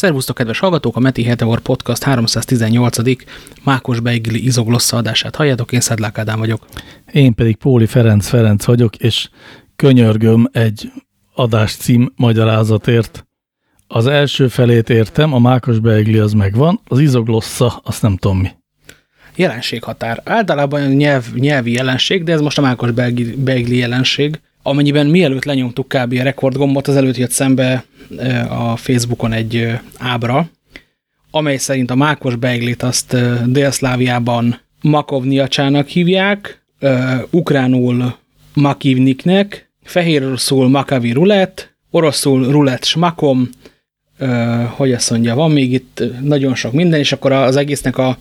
Szervusztok, kedves hallgatók! A Meti Heteor Podcast 318. Mákos Beigli izoglossza adását halljátok, én Szedlák Ádám vagyok. Én pedig Póli Ferenc Ferenc vagyok, és könyörgöm egy adás cím magyarázatért. Az első felét értem, a Mákos Beigli az megvan, az izoglossza, azt nem tudom mi. Jelenséghatár. Általában nyelv, nyelvi jelenség, de ez most a Mákos Beigli jelenség amennyiben mielőtt lenyomtuk kb. a rekordgombot, az előtt jött szembe a Facebookon egy ábra, amely szerint a mákos beiglit azt Délszláviában Makovniacsának hívják, ukránul Makivniknek, fehéroroszul Makavi rulett, oroszul rulett smakom, hogy azt mondja, van még itt nagyon sok minden, és akkor az egésznek a,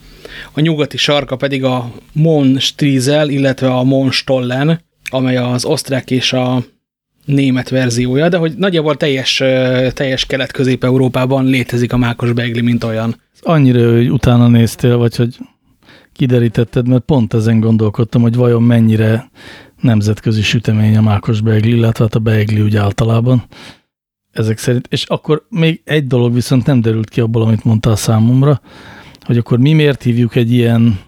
a nyugati sarka pedig a Mon Strizel, illetve a Mon Stollen, amely az osztrák és a német verziója, de hogy nagyjából teljes, teljes kelet-közép-európában létezik a mákos beigli, mint olyan. Annyira, hogy utána néztél, vagy hogy kiderítetted, mert pont ezen gondolkodtam, hogy vajon mennyire nemzetközi sütemény a mákos beigli, illetve hát a beigli úgy általában. Ezek szerint. És akkor még egy dolog viszont nem derült ki abból, amit mondtál számomra, hogy akkor mi miért hívjuk egy ilyen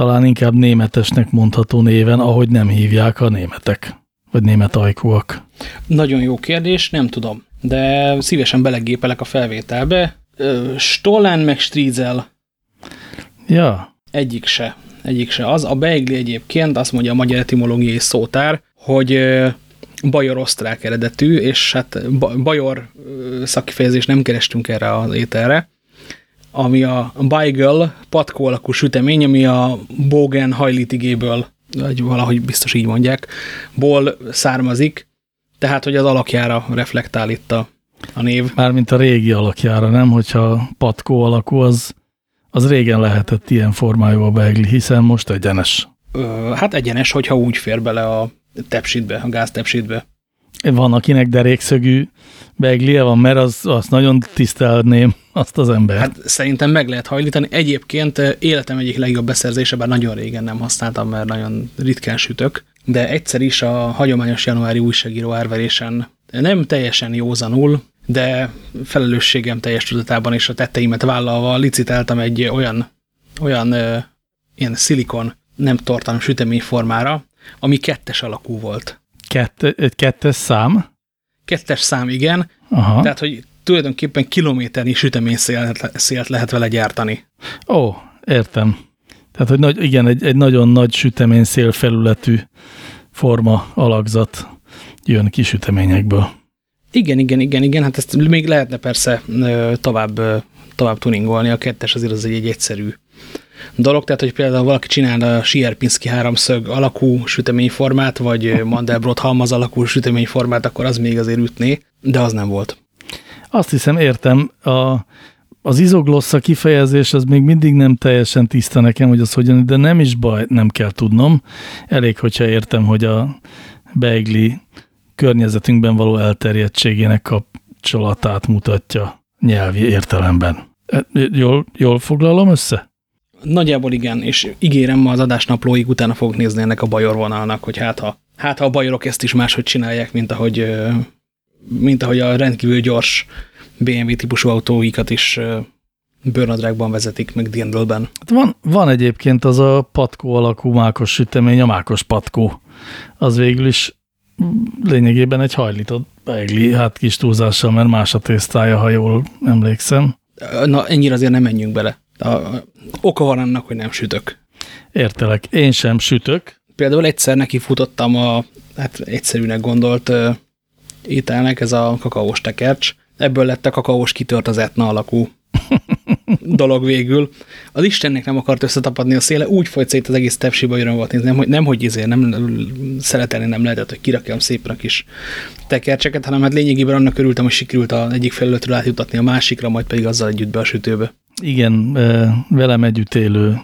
talán inkább németesnek mondható néven, ahogy nem hívják a németek, vagy német ajkúak. Nagyon jó kérdés, nem tudom, de szívesen belegépelek a felvételbe. Stollen meg Strizel. Ja. Egyik se. Egyik se az. A beigli egyébként azt mondja a magyar etimológiai szótár, hogy bajor-osztrák eredetű, és hát bajor szakifejezés nem kerestünk erre az ételre, ami a Beigel patkó alakú sütemény, ami a Bogen hajlítigéből, vagy valahogy biztos így mondják, ból származik, tehát, hogy az alakjára reflektál itt a, a név. Mármint a régi alakjára, nem? Hogyha patkó alakú, az, az régen lehetett ilyen formájú a beigli, hiszen most egyenes. Ö, hát egyenes, hogyha úgy fér bele a tepsitbe, a gáztepsitbe. Van, akinek derékszögű beiglie van, mert az, azt nagyon tisztelném azt az ember. Hát szerintem meg lehet hajlítani. Egyébként eh, életem egyik legjobb beszerzése, bár nagyon régen nem használtam, mert nagyon ritkán sütök, de egyszer is a hagyományos januári újságíró árverésen nem teljesen józanul, de felelősségem teljes tudatában és a tetteimet vállalva licitáltam egy olyan, olyan ö, eh, ilyen szilikon nem tartalom süteményformára, ami kettes alakú volt. Kette, egy kettes szám? Kettes szám, igen. Aha. Tehát, hogy tulajdonképpen kilométernyi süteményszélt szélt lehet vele gyártani. Ó, értem. Tehát, hogy nagy, igen, egy, egy nagyon nagy süteményszél felületű forma alakzat jön ki süteményekből. Igen, igen, igen, igen, hát ezt még lehetne persze tovább, tovább tuningolni, a kettes azért az egy, egy egyszerű dolog, tehát hogy például valaki csinál a Sierpinski háromszög alakú süteményformát, vagy Mandelbrot halmaz alakú süteményformát, akkor az még azért ütné, de az nem volt. Azt hiszem, értem, a, az izoglossza kifejezés az még mindig nem teljesen tiszta nekem, hogy az hogyan, de nem is baj, nem kell tudnom. Elég, hogyha értem, hogy a beigli környezetünkben való elterjedtségének kapcsolatát mutatja nyelvi értelemben. E, jól, jól foglalom össze? Nagyjából igen, és ígérem ma az adásnaplóig utána fogok nézni ennek a bajor vonalnak, hogy hát ha, hát ha a bajorok ezt is máshogy csinálják, mint ahogy, mint ahogy a rendkívül gyors BMW típusú autóikat is bőrnadrágban vezetik, meg dirndlben. Hát van, van egyébként az a patkó alakú mákos sütemény, a mákos patkó. Az végül is lényegében egy hajlított beigli, hát kis túlzással, mert más a tésztája, ha jól emlékszem. Na, ennyire azért nem menjünk bele. A, oka van annak, hogy nem sütök. Értelek. Én sem sütök. Például egyszer neki futottam a, hát egyszerűnek gondolt uh, ételnek, ez a kakaós tekercs. Ebből lett a kakaós kitört az etna alakú dolog végül. Az Istennek nem akart összetapadni a széle, úgy folyt szét az egész tepsibe, hogy volt nézni. Nem, hogy, nem, hogy izé, nem szeretelni nem lehetett, hogy kirakjam szépen a kis tekercseket, hanem hát lényegében annak örültem, hogy sikerült az egyik felületről átjutatni a másikra, majd pedig azzal együtt be a sütőbe. Igen, velem együtt élő,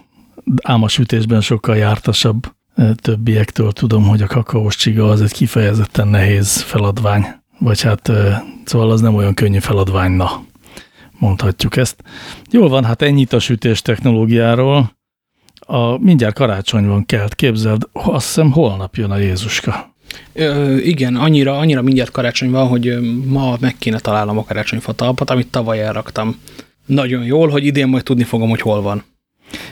ám a sütésben sokkal jártasabb többiektől tudom, hogy a kakaós csiga az egy kifejezetten nehéz feladvány, vagy hát szóval az nem olyan könnyű feladvány, na, mondhatjuk ezt. Jól van, hát ennyit a sütés technológiáról. A, mindjárt karácsony van kelt, képzeld, azt hiszem holnap jön a Jézuska. Ö, igen, annyira, annyira mindjárt karácsony van, hogy ma meg kéne találnom a karácsonyfa talpat, amit tavaly elraktam. Nagyon jól, hogy idén majd tudni fogom, hogy hol van.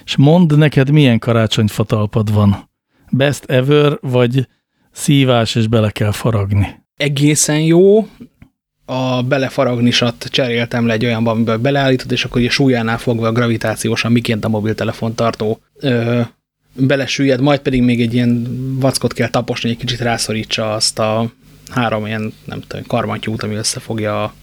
És mondd neked, milyen karácsonyfa talpad van. Best ever, vagy szívás, és bele kell faragni? Egészen jó. A belefaragnisat cseréltem le egy olyanba, amiben beleállítod, és akkor ugye súlyánál fogva gravitációsan, miként a mobiltelefon tartó ö, belesüllyed, majd pedig még egy ilyen vackot kell taposni, egy kicsit rászorítsa azt a három ilyen, nem tudom, karmantyút, ami összefogja a,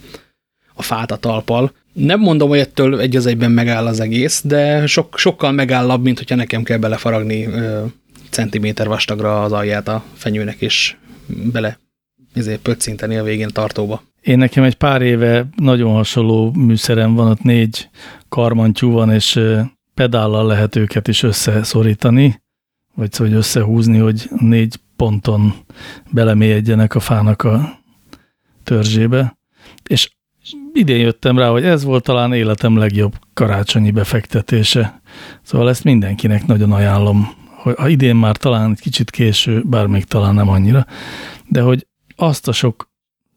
a fát a talpal. Nem mondom, hogy ettől egy az egyben megáll az egész, de sok, sokkal megállabb, mint hogyha nekem kell belefaragni ö, centiméter vastagra az alját a fenyőnek, és bele ezért pöccinteni a végén tartóba. Én nekem egy pár éve nagyon hasonló műszerem van, ott négy karmantyú van, és pedállal lehet őket is összeszorítani, vagy szóval összehúzni, hogy négy ponton belemélyedjenek a fának a törzsébe. És idén jöttem rá, hogy ez volt talán életem legjobb karácsonyi befektetése. Szóval ezt mindenkinek nagyon ajánlom, hogy ha idén már talán egy kicsit késő, bár még talán nem annyira, de hogy azt a sok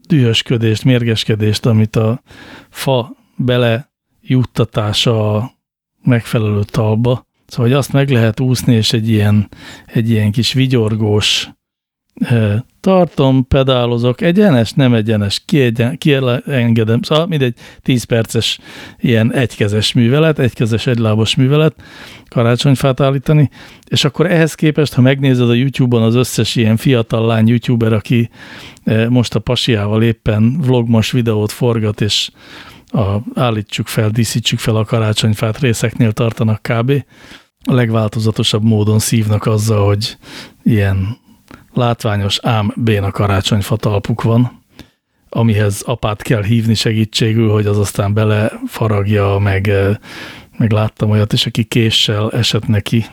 dühösködést, mérgeskedést, amit a fa bele juttatása a megfelelő talba, szóval hogy azt meg lehet úszni, és egy ilyen, egy ilyen kis vigyorgós tartom, pedálozok, egyenes, nem egyenes, kiengedem, szóval mindegy 10 perces ilyen egykezes művelet, egykezes egylábos művelet, karácsonyfát állítani, és akkor ehhez képest, ha megnézed a YouTube-on az összes ilyen fiatal lány YouTuber, aki most a pasiával éppen vlogmas videót forgat, és a, állítsuk fel, díszítsük fel a karácsonyfát részeknél tartanak kb. A legváltozatosabb módon szívnak azzal, hogy ilyen látványos ám béna karácsonyfa talpuk van, amihez apát kell hívni segítségül, hogy az aztán belefaragja, meg, meg láttam olyat is, aki késsel esett neki.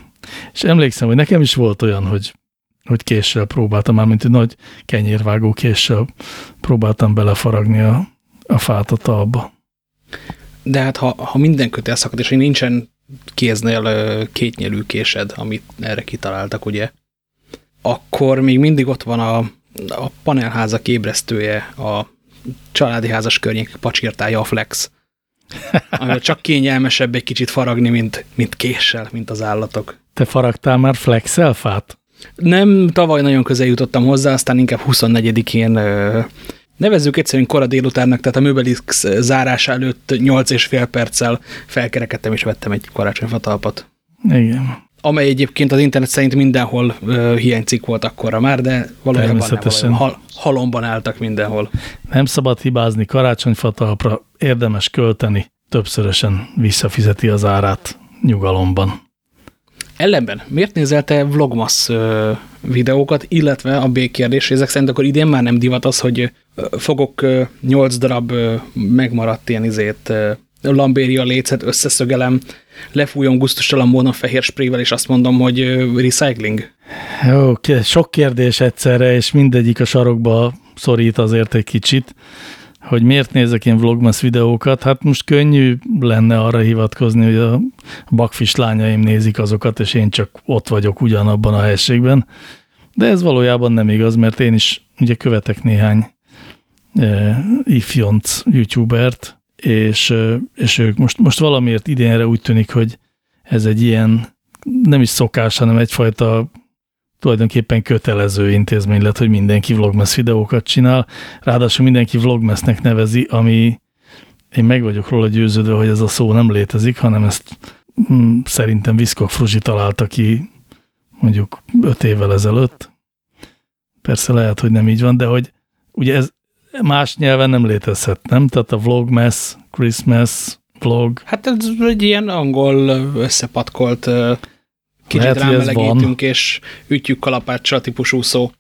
És emlékszem, hogy nekem is volt olyan, hogy, hogy késsel próbáltam, már mint egy nagy kenyérvágó késsel próbáltam belefaragni a, a fát a talba. De hát ha, ha minden kötél szakad, és nincsen kéznél kétnyelű késed, amit erre kitaláltak, ugye, akkor még mindig ott van a, a panelházak ébresztője, a családi házas környék pacsirtája, a flex. Amivel csak kényelmesebb egy kicsit faragni, mint, mint késsel, mint az állatok. Te faragtál már flexel fát? Nem, tavaly nagyon közel jutottam hozzá, aztán inkább 24-én nevezzük egyszerűen kora délutánnak, tehát a Möbelix zárása előtt 8 és fél perccel felkerekedtem és vettem egy karácsonyfatalpat. Igen amely egyébként az internet szerint mindenhol hiánycikk volt akkora már, de valójában nem valójában. Hal, halomban álltak mindenhol. Nem szabad hibázni karácsonyfatalpra, érdemes költeni, többszörösen visszafizeti az árát nyugalomban. Ellenben, miért nézel te vlogmas videókat, illetve a B-kérdés, ezek szerint akkor idén már nem divat az, hogy fogok uh, 8 darab megmaradt ilyen izét lambéria lécet összeszögelem, lefújom gusztustalan módon fehér sprével, és azt mondom, hogy recycling. Jó, sok kérdés egyszerre, és mindegyik a sarokba szorít azért egy kicsit, hogy miért nézek én vlogmas videókat. Hát most könnyű lenne arra hivatkozni, hogy a bakfis lányaim nézik azokat, és én csak ott vagyok ugyanabban a helységben. De ez valójában nem igaz, mert én is ugye követek néhány e, ifjonc youtubert, és, és ők most, most valamiért idénre úgy tűnik, hogy ez egy ilyen nem is szokás, hanem egyfajta tulajdonképpen kötelező intézmény lett, hogy mindenki vlogmas videókat csinál. Ráadásul mindenki vlogmasnek nevezi, ami én meg vagyok róla győződve, hogy ez a szó nem létezik, hanem ezt hm, szerintem Viszkok Fruzsi találta ki mondjuk öt évvel ezelőtt. Persze lehet, hogy nem így van, de hogy ugye ez, más nyelven nem létezhet, nem? Tehát a vlogmas, Christmas, vlog. Hát ez egy ilyen angol összepatkolt kicsit Lehet, rámelegítünk, és ütjük kalapáccsal típusú szó.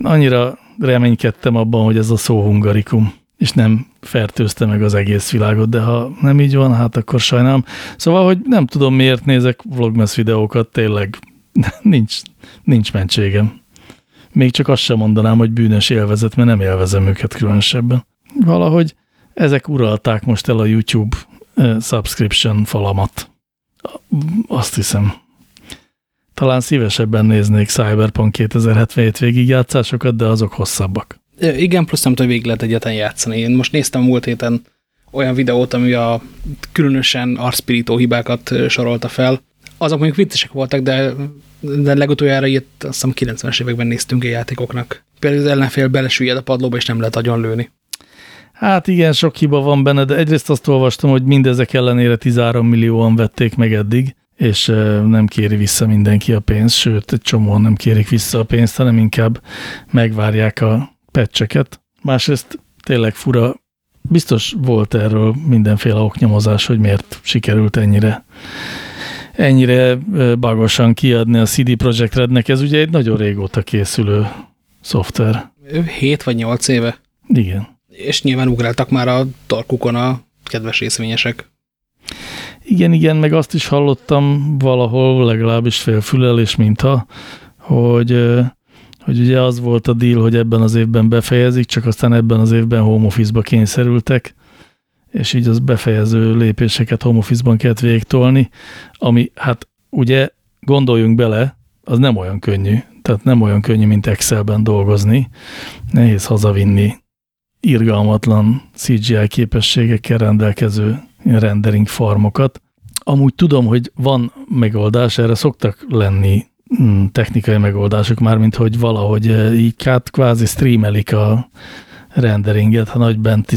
Én annyira reménykedtem abban, hogy ez a szó hungarikum, és nem fertőzte meg az egész világot, de ha nem így van, hát akkor sajnálom. Szóval, hogy nem tudom, miért nézek vlogmas videókat, tényleg nincs, nincs mentségem. Még csak azt sem mondanám, hogy bűnös élvezet, mert nem élvezem őket különösebben. Valahogy ezek uralták most el a YouTube subscription falamat. Azt hiszem. Talán szívesebben néznék Cyberpunk 2077 végigjátszásokat, de azok hosszabbak. Igen, plusz nem tudom, végig lehet egyetlen játszani. Én most néztem múlt héten olyan videót, ami a különösen arszpirító hibákat sorolta fel. Azok mondjuk viccesek voltak, de, de legutoljára itt azt hiszem 90-es években néztünk a játékoknak. Például az ellenfél belesüllyed a padlóba, és nem lehet agyon lőni. Hát igen, sok hiba van benne, de egyrészt azt olvastam, hogy mindezek ellenére 13 millióan vették meg eddig, és nem kéri vissza mindenki a pénzt, sőt, egy csomóan nem kérik vissza a pénzt, hanem inkább megvárják a pecseket. Másrészt tényleg fura, biztos volt erről mindenféle oknyomozás, hogy miért sikerült ennyire ennyire bagosan kiadni a CD Projekt Rednek. Ez ugye egy nagyon régóta készülő szoftver. 7 vagy 8 éve. Igen. És nyilván ugráltak már a torkukon a kedves részvényesek. Igen, igen, meg azt is hallottam valahol, legalábbis félfülel és mintha, hogy, hogy ugye az volt a deal, hogy ebben az évben befejezik, csak aztán ebben az évben home office-ba kényszerültek, és így az befejező lépéseket home office-ban kellett végtolni, ami hát ugye gondoljunk bele, az nem olyan könnyű, tehát nem olyan könnyű, mint Excelben dolgozni, nehéz hazavinni irgalmatlan CGI képességekkel rendelkező rendering farmokat. Amúgy tudom, hogy van megoldás, erre szoktak lenni mm, technikai megoldások, mármint hogy valahogy eh, így hát kvázi streamelik a renderinget a nagy benti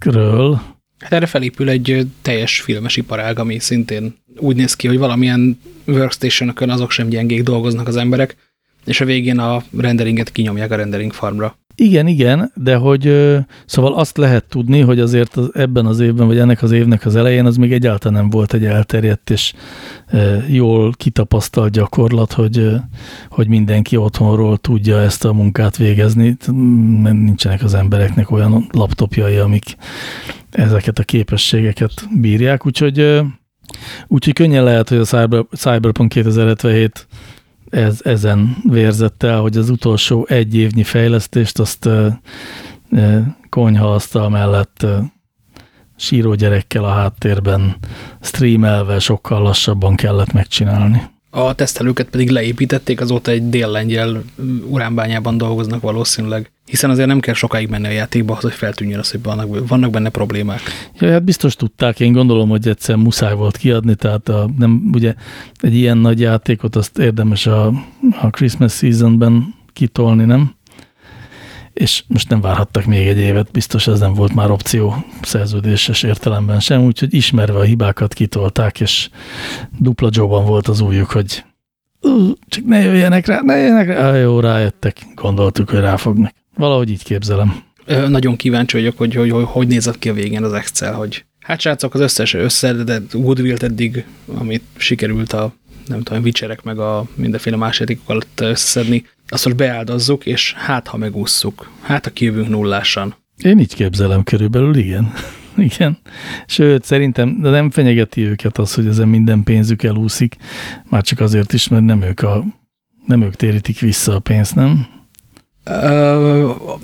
szerverekről. Hát erre felépül egy teljes filmes iparág, ami szintén úgy néz ki, hogy valamilyen workstation azok sem gyengék dolgoznak az emberek, és a végén a renderinget kinyomják a rendering farmra. Igen, igen, de hogy szóval azt lehet tudni, hogy azért az, ebben az évben, vagy ennek az évnek az elején az még egyáltalán nem volt egy elterjedt és jól kitapasztalt gyakorlat, hogy, hogy mindenki otthonról tudja ezt a munkát végezni, nincsenek az embereknek olyan laptopjai, amik ezeket a képességeket bírják, úgyhogy, úgyhogy könnyen lehet, hogy a Cyber, Cyberpunk 2077 ez, ezen vérzett el, hogy az utolsó egy évnyi fejlesztést azt konyhaasztal mellett síró gyerekkel a háttérben streamelve sokkal lassabban kellett megcsinálni. A tesztelőket pedig leépítették, azóta egy dél-lengyel uránbányában dolgoznak valószínűleg. Hiszen azért nem kell sokáig menni a játékba, hogy feltűnjön az, hogy vannak, vannak benne problémák. Ja, hát biztos tudták, én gondolom, hogy egyszer muszáj volt kiadni, tehát a, nem, ugye egy ilyen nagy játékot azt érdemes a, a Christmas seasonben kitolni, nem? És most nem várhattak még egy évet, biztos ez nem volt már opció szerződéses értelemben sem, úgyhogy ismerve a hibákat kitolták, és dupla jobban volt az újjuk, hogy csak ne jöjjenek rá, ne jöjjenek rá. Jó, rájöttek, gondoltuk, hogy ráfognak. Valahogy így képzelem. Ö, nagyon kíváncsi vagyok, hogy hogy, hogy hogy nézett ki a végén az Excel, hogy hát srácok, az összes összedett Goodwill-t eddig, amit sikerült a nem tudom, vicserek meg a mindenféle más játékok alatt összeszedni, azt most beáldozzuk, és hát, ha megússzuk, hát, ha kijövünk nullásan. Én így képzelem körülbelül, igen. igen. Sőt, szerintem de nem fenyegeti őket az, hogy ezen minden pénzük elúszik, már csak azért is, mert nem ők, a, nem ők térítik vissza a pénzt, nem?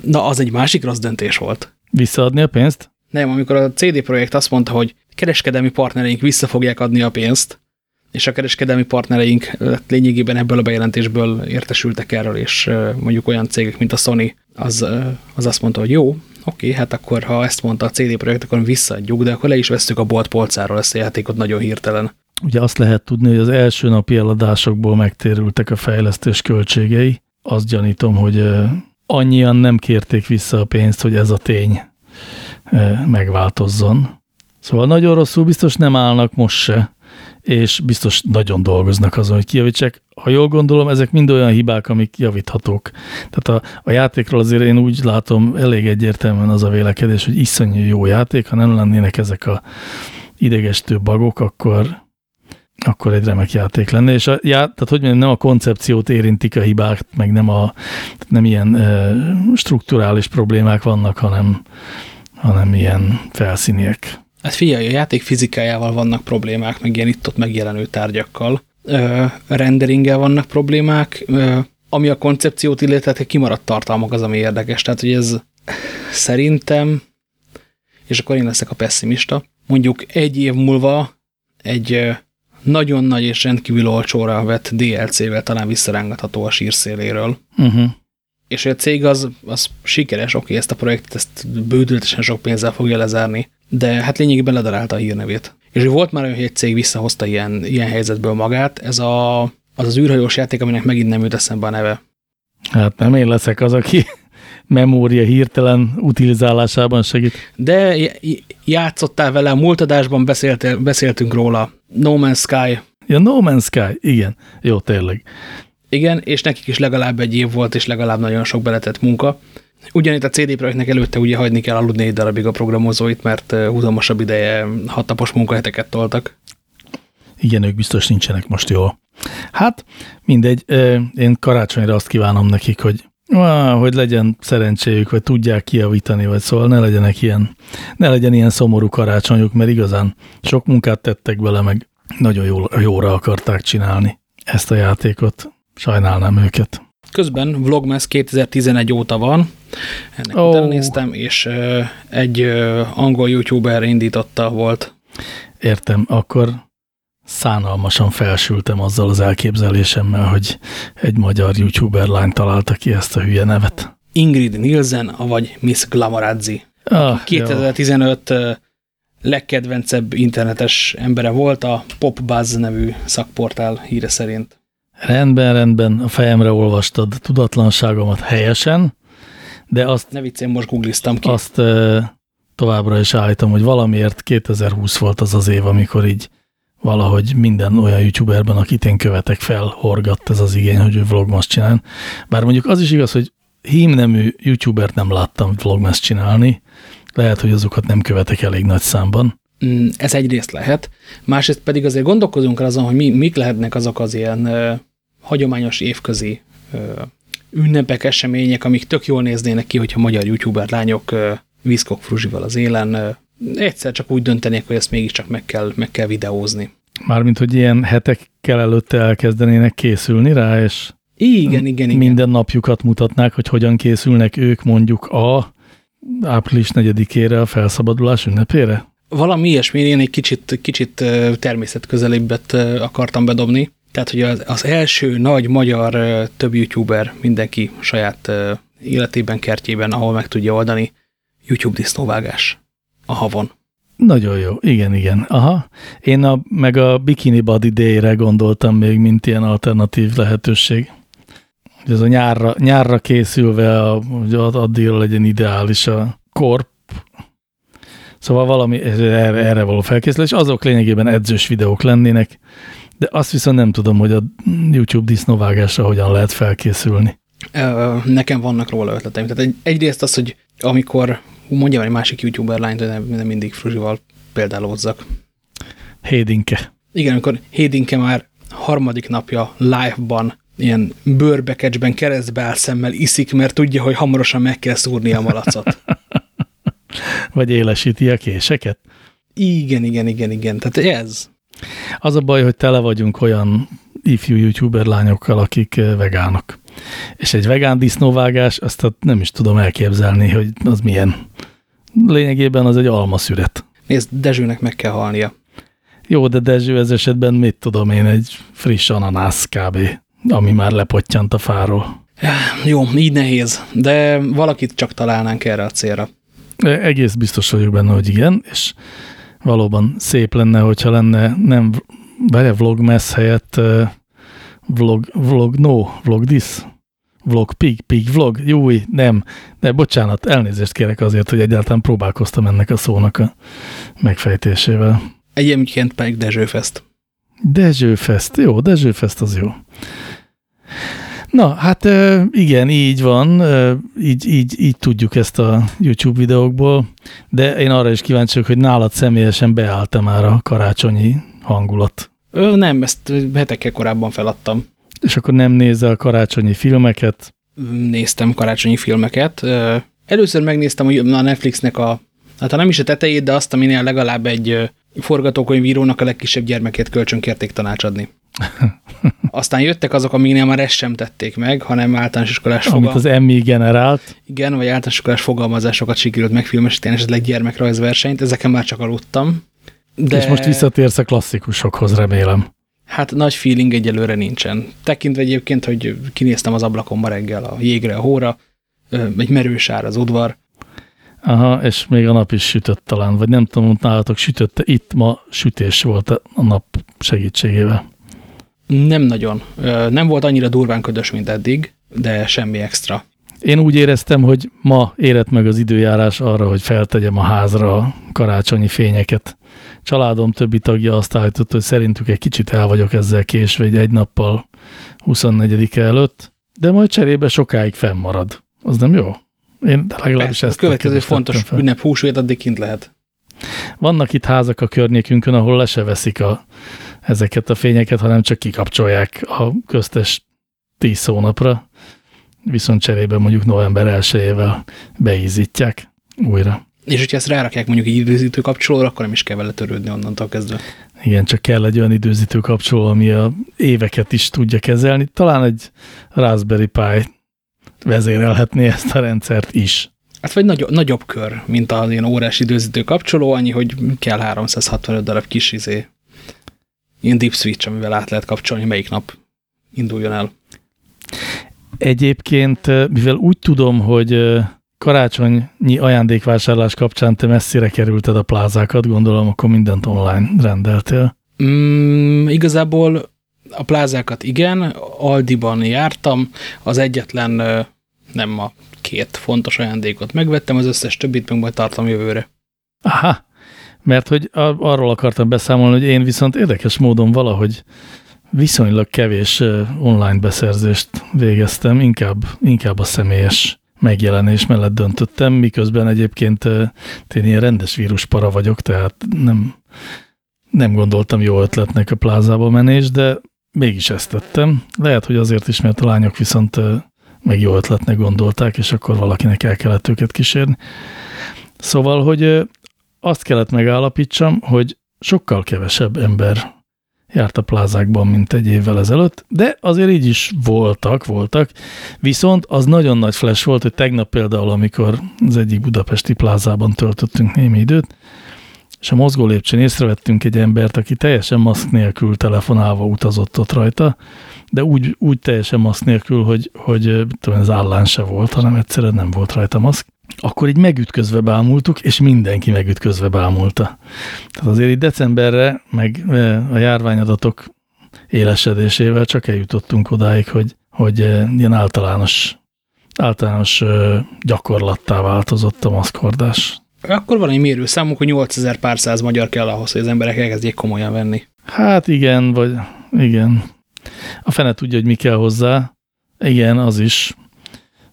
Na, az egy másik rossz döntés volt. Visszaadni a pénzt? Nem, amikor a CD Projekt azt mondta, hogy kereskedelmi partnereink vissza fogják adni a pénzt, és a kereskedelmi partnereink lényegében ebből a bejelentésből értesültek erről, és mondjuk olyan cégek, mint a Sony, az, az azt mondta, hogy jó, oké, hát akkor ha ezt mondta a CD Projekt, akkor visszaadjuk, de akkor le is vesztük a bolt polcáról ezt a játékot nagyon hirtelen. Ugye azt lehet tudni, hogy az első napi eladásokból megtérültek a fejlesztés költségei, azt gyanítom, hogy annyian nem kérték vissza a pénzt, hogy ez a tény megváltozzon. Szóval nagyon rosszul biztos nem állnak most se, és biztos nagyon dolgoznak azon, hogy kijavítsák. Ha jól gondolom, ezek mind olyan hibák, amik javíthatók. Tehát a, a játékról azért én úgy látom elég egyértelműen az a vélekedés, hogy iszonyú jó játék, ha nem lennének ezek a idegestő bagok, akkor, akkor egy remek játék lenne, és a, já, tehát hogy mondjam, nem a koncepciót érintik a hibák, meg nem, a, nem ilyen e, strukturális problémák vannak, hanem, hanem ilyen felszíniek. Hát figyelj, a játék fizikájával vannak problémák, meg ilyen itt-ott megjelenő tárgyakkal. Renderinggel vannak problémák, ö, ami a koncepciót illetve kimaradt tartalmak az, ami érdekes. Tehát, hogy ez szerintem, és akkor én leszek a pessimista, mondjuk egy év múlva egy nagyon nagy és rendkívül olcsóra vett DLC-vel talán visszarángatható a sírszéléről. Uh mhm. -huh. És a cég az, az sikeres, oké, ezt a projektet ezt bődültesen sok pénzzel fogja lezárni, de hát lényegében ledarálta a hírnevét. És volt már olyan, hogy egy cég visszahozta ilyen, ilyen helyzetből magát, ez a, az az űrhajós játék, aminek megint nem jut eszembe a neve. Hát nem én leszek az, aki memória hirtelen utilizálásában segít. De játszottál vele, múlt adásban beszéltünk róla. No Man's Sky. Ja, No Man's Sky, igen. Jó, tényleg. Igen, és nekik is legalább egy év volt, és legalább nagyon sok beletett munka. Ugyanitt a CD projektnek előtte ugye hagyni kell aludni egy darabig a programozóit, mert húzamosabb ideje hatnapos munkaheteket toltak. Igen, ők biztos nincsenek most jól. Hát, mindegy, én karácsonyra azt kívánom nekik, hogy hogy legyen szerencséjük, vagy tudják kijavítani, vagy szóval ne legyenek ilyen, ne legyen ilyen szomorú karácsonyuk, mert igazán sok munkát tettek bele, meg nagyon jól, jóra akarták csinálni ezt a játékot. Sajnálnám őket. Közben Vlogmas 2011 óta van, ennek oh. utána néztem, és egy angol youtuber indította volt. Értem, akkor szánalmasan felsültem azzal az elképzelésemmel, hogy egy magyar youtuber lány találta ki ezt a hülye nevet. Ingrid Nielsen, vagy Miss Glamorazzi. Ah, 2015 jó. legkedvencebb internetes embere volt a Pop Buzz nevű szakportál híre szerint. Rendben, rendben, a fejemre olvastad tudatlanságomat helyesen, de azt... Ne vicc, én most googliztam ki. Azt továbbra is állítom, hogy valamiért 2020 volt az az év, amikor így valahogy minden olyan youtuberben, akit én követek fel, horgatt ez az igény, hogy ő vlogmas csinál. Bár mondjuk az is igaz, hogy hímnemű youtubert nem láttam vlogmas csinálni, lehet, hogy azokat nem követek elég nagy számban. Mm, ez egyrészt lehet, másrészt pedig azért gondolkozunk el azon, hogy mi, mik lehetnek azok az ilyen ö, hagyományos évközi ö, ünnepek, események, amik tök jól néznének ki, hogyha magyar youtuber lányok ö, viszkok fruzsival az élen egyszer csak úgy döntenék, hogy ezt mégiscsak meg kell, meg kell videózni. Mármint, hogy ilyen hetekkel előtte elkezdenének készülni rá, és igen, igen, igen. minden napjukat mutatnák, hogy hogyan készülnek ők mondjuk a április 4-ére a felszabadulás ünnepére? Valami ilyesmi, én egy kicsit, kicsit természetközelébbet akartam bedobni. Tehát, hogy az, az első nagy magyar több youtuber mindenki saját életében, kertjében, ahol meg tudja oldani, YouTube disznóvágás a havon. Nagyon jó, igen, igen. Aha. Én a, meg a Bikini Body Day-re gondoltam még, mint ilyen alternatív lehetőség. Hogy ez a nyárra, nyárra készülve, a, hogy addigra legyen ideális a korp. Szóval valami erre, erre való felkészülés. Azok lényegében edzős videók lennének, de azt viszont nem tudom, hogy a YouTube disznóvágásra hogyan lehet felkészülni. Nekem vannak róla ötleteim. Tehát egy, egyrészt az, hogy amikor mondjam egy másik youtuber lányt, de nem, nem mindig fruzsival példálózzak. Hédinke. Igen, amikor Hédinke már harmadik napja live-ban ilyen bőrbekecsben keresztbe szemmel iszik, mert tudja, hogy hamarosan meg kell szúrni a malacot. Vagy élesíti a késeket? Igen, igen, igen, igen. Tehát ez. Az a baj, hogy tele vagyunk olyan ifjú youtuber lányokkal, akik eh, vegánok. És egy vegán disznóvágás, azt nem is tudom elképzelni, hogy az milyen. Lényegében az egy almaszüret. Nézd, Dezsőnek meg kell halnia. Jó, de Dezső ez esetben mit tudom én, egy friss ananász kb., ami már lepottyant a fáról. Jó, így nehéz, de valakit csak találnánk erre a célra. E, egész biztos vagyok benne, hogy igen, és valóban szép lenne, hogyha lenne nem vele vlogmess helyett vlog, vlog no, vlog this, vlog pig, pig vlog, júj, nem, de bocsánat, elnézést kérek azért, hogy egyáltalán próbálkoztam ennek a szónak a megfejtésével. Egyébként pedig Dezsőfest. Dezsőfest, jó, Dezsőfest az jó. Na, hát igen, így van, így, így, így tudjuk ezt a YouTube videókból, de én arra is kíváncsi vagyok, hogy nálad személyesen beállt már a karácsonyi hangulat. Ö, nem, ezt hetekkel korábban feladtam. És akkor nem nézel karácsonyi filmeket? Néztem karácsonyi filmeket. Először megnéztem a Netflixnek a, hát ha nem is a tetejét, de azt, aminél legalább egy forgatókönyvírónak a legkisebb gyermekét kölcsönkérték tanácsadni. Aztán jöttek azok, amiknél már ezt sem tették meg, hanem általános iskolás Amit az Emmy generált. Igen, vagy általános iskolás fogalmazásokat sikerült megfilmesíteni, esetleg gyermekrajzversenyt, ezeken már csak aludtam. De... És most visszatérsz a klasszikusokhoz, remélem. Hát nagy feeling egyelőre nincsen. Tekintve egyébként, hogy kinéztem az ablakon ma reggel a jégre, a hóra, egy merős ár az udvar. Aha, és még a nap is sütött talán, vagy nem tudom, nálatok sütötte. Itt ma sütés volt a nap segítségével. Nem nagyon. Nem volt annyira durván ködös, mint eddig, de semmi extra. Én úgy éreztem, hogy ma érett meg az időjárás arra, hogy feltegyem a házra a karácsonyi fényeket. Családom többi tagja azt állított, hogy szerintük egy kicsit el vagyok ezzel késve, egy, egy nappal 24 -e előtt, de majd cserébe sokáig fennmarad. Az nem jó? Én legalábbis Persze, ezt a következő fontos fel. ünnep húsvét addig kint lehet. Vannak itt házak a környékünkön, ahol le se veszik a, ezeket a fényeket, hanem csak kikapcsolják a köztes 10 hónapra, viszont cserébe mondjuk november 1 beízítják újra. És hogyha ezt rárakják mondjuk egy időzítő kapcsolóra, akkor nem is kell vele törődni onnantól kezdve. Igen, csak kell egy olyan időzítő kapcsoló, ami a éveket is tudja kezelni. Talán egy Raspberry Pi vezérelhetné ezt a rendszert is. Hát vagy nagyobb, nagyobb kör, mint az ilyen órás időzítő kapcsoló, annyi, hogy kell 365 darab kis izé, ilyen deep switch, amivel át lehet kapcsolni, melyik nap induljon el. Egyébként, mivel úgy tudom, hogy karácsonyi ajándékvásárlás kapcsán te messzire kerülted a plázákat, gondolom, akkor mindent online rendeltél. Mm, igazából a plázákat igen, Aldiban jártam, az egyetlen nem a két fontos ajándékot megvettem, az összes többit meg majd tartom jövőre. Aha, mert hogy arról akartam beszámolni, hogy én viszont érdekes módon valahogy viszonylag kevés online beszerzést végeztem, inkább, inkább a személyes megjelenés mellett döntöttem, miközben egyébként én ilyen rendes víruspara vagyok, tehát nem, nem gondoltam jó ötletnek a plázába menés, de mégis ezt tettem. Lehet, hogy azért is, mert a lányok viszont meg jó ötletnek gondolták, és akkor valakinek el kellett őket kísérni. Szóval, hogy azt kellett megállapítsam, hogy sokkal kevesebb ember járt a plázákban, mint egy évvel ezelőtt, de azért így is voltak, voltak. Viszont az nagyon nagy flash volt, hogy tegnap például, amikor az egyik budapesti plázában töltöttünk némi időt, és a mozgó lépcsőn észrevettünk egy embert, aki teljesen maszk nélkül telefonálva utazott ott rajta, de úgy, úgy teljesen maszk nélkül, hogy, hogy tudom, az állán se volt, hanem egyszerűen nem volt rajta maszk. Akkor így megütközve bámultuk, és mindenki megütközve bámulta. Tehát azért így decemberre, meg a járványadatok élesedésével csak eljutottunk odáig, hogy, hogy ilyen általános, általános gyakorlattá változott a maszkordás. Akkor van egy mérőszámunk, hogy 8000 pár száz magyar kell ahhoz, hogy az emberek elkezdjék komolyan venni. Hát igen, vagy igen. A fene tudja, hogy mi kell hozzá. Igen, az is.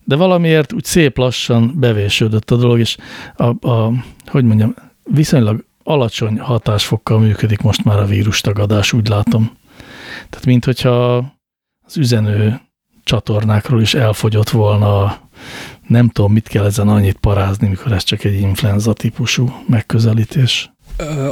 De valamiért úgy szép lassan bevésődött a dolog, és a, a hogy mondjam, viszonylag alacsony hatásfokkal működik most már a vírustagadás, úgy látom. Tehát, mint hogyha az üzenő csatornákról is elfogyott volna nem tudom, mit kell ezen annyit parázni, mikor ez csak egy influenza típusú megközelítés.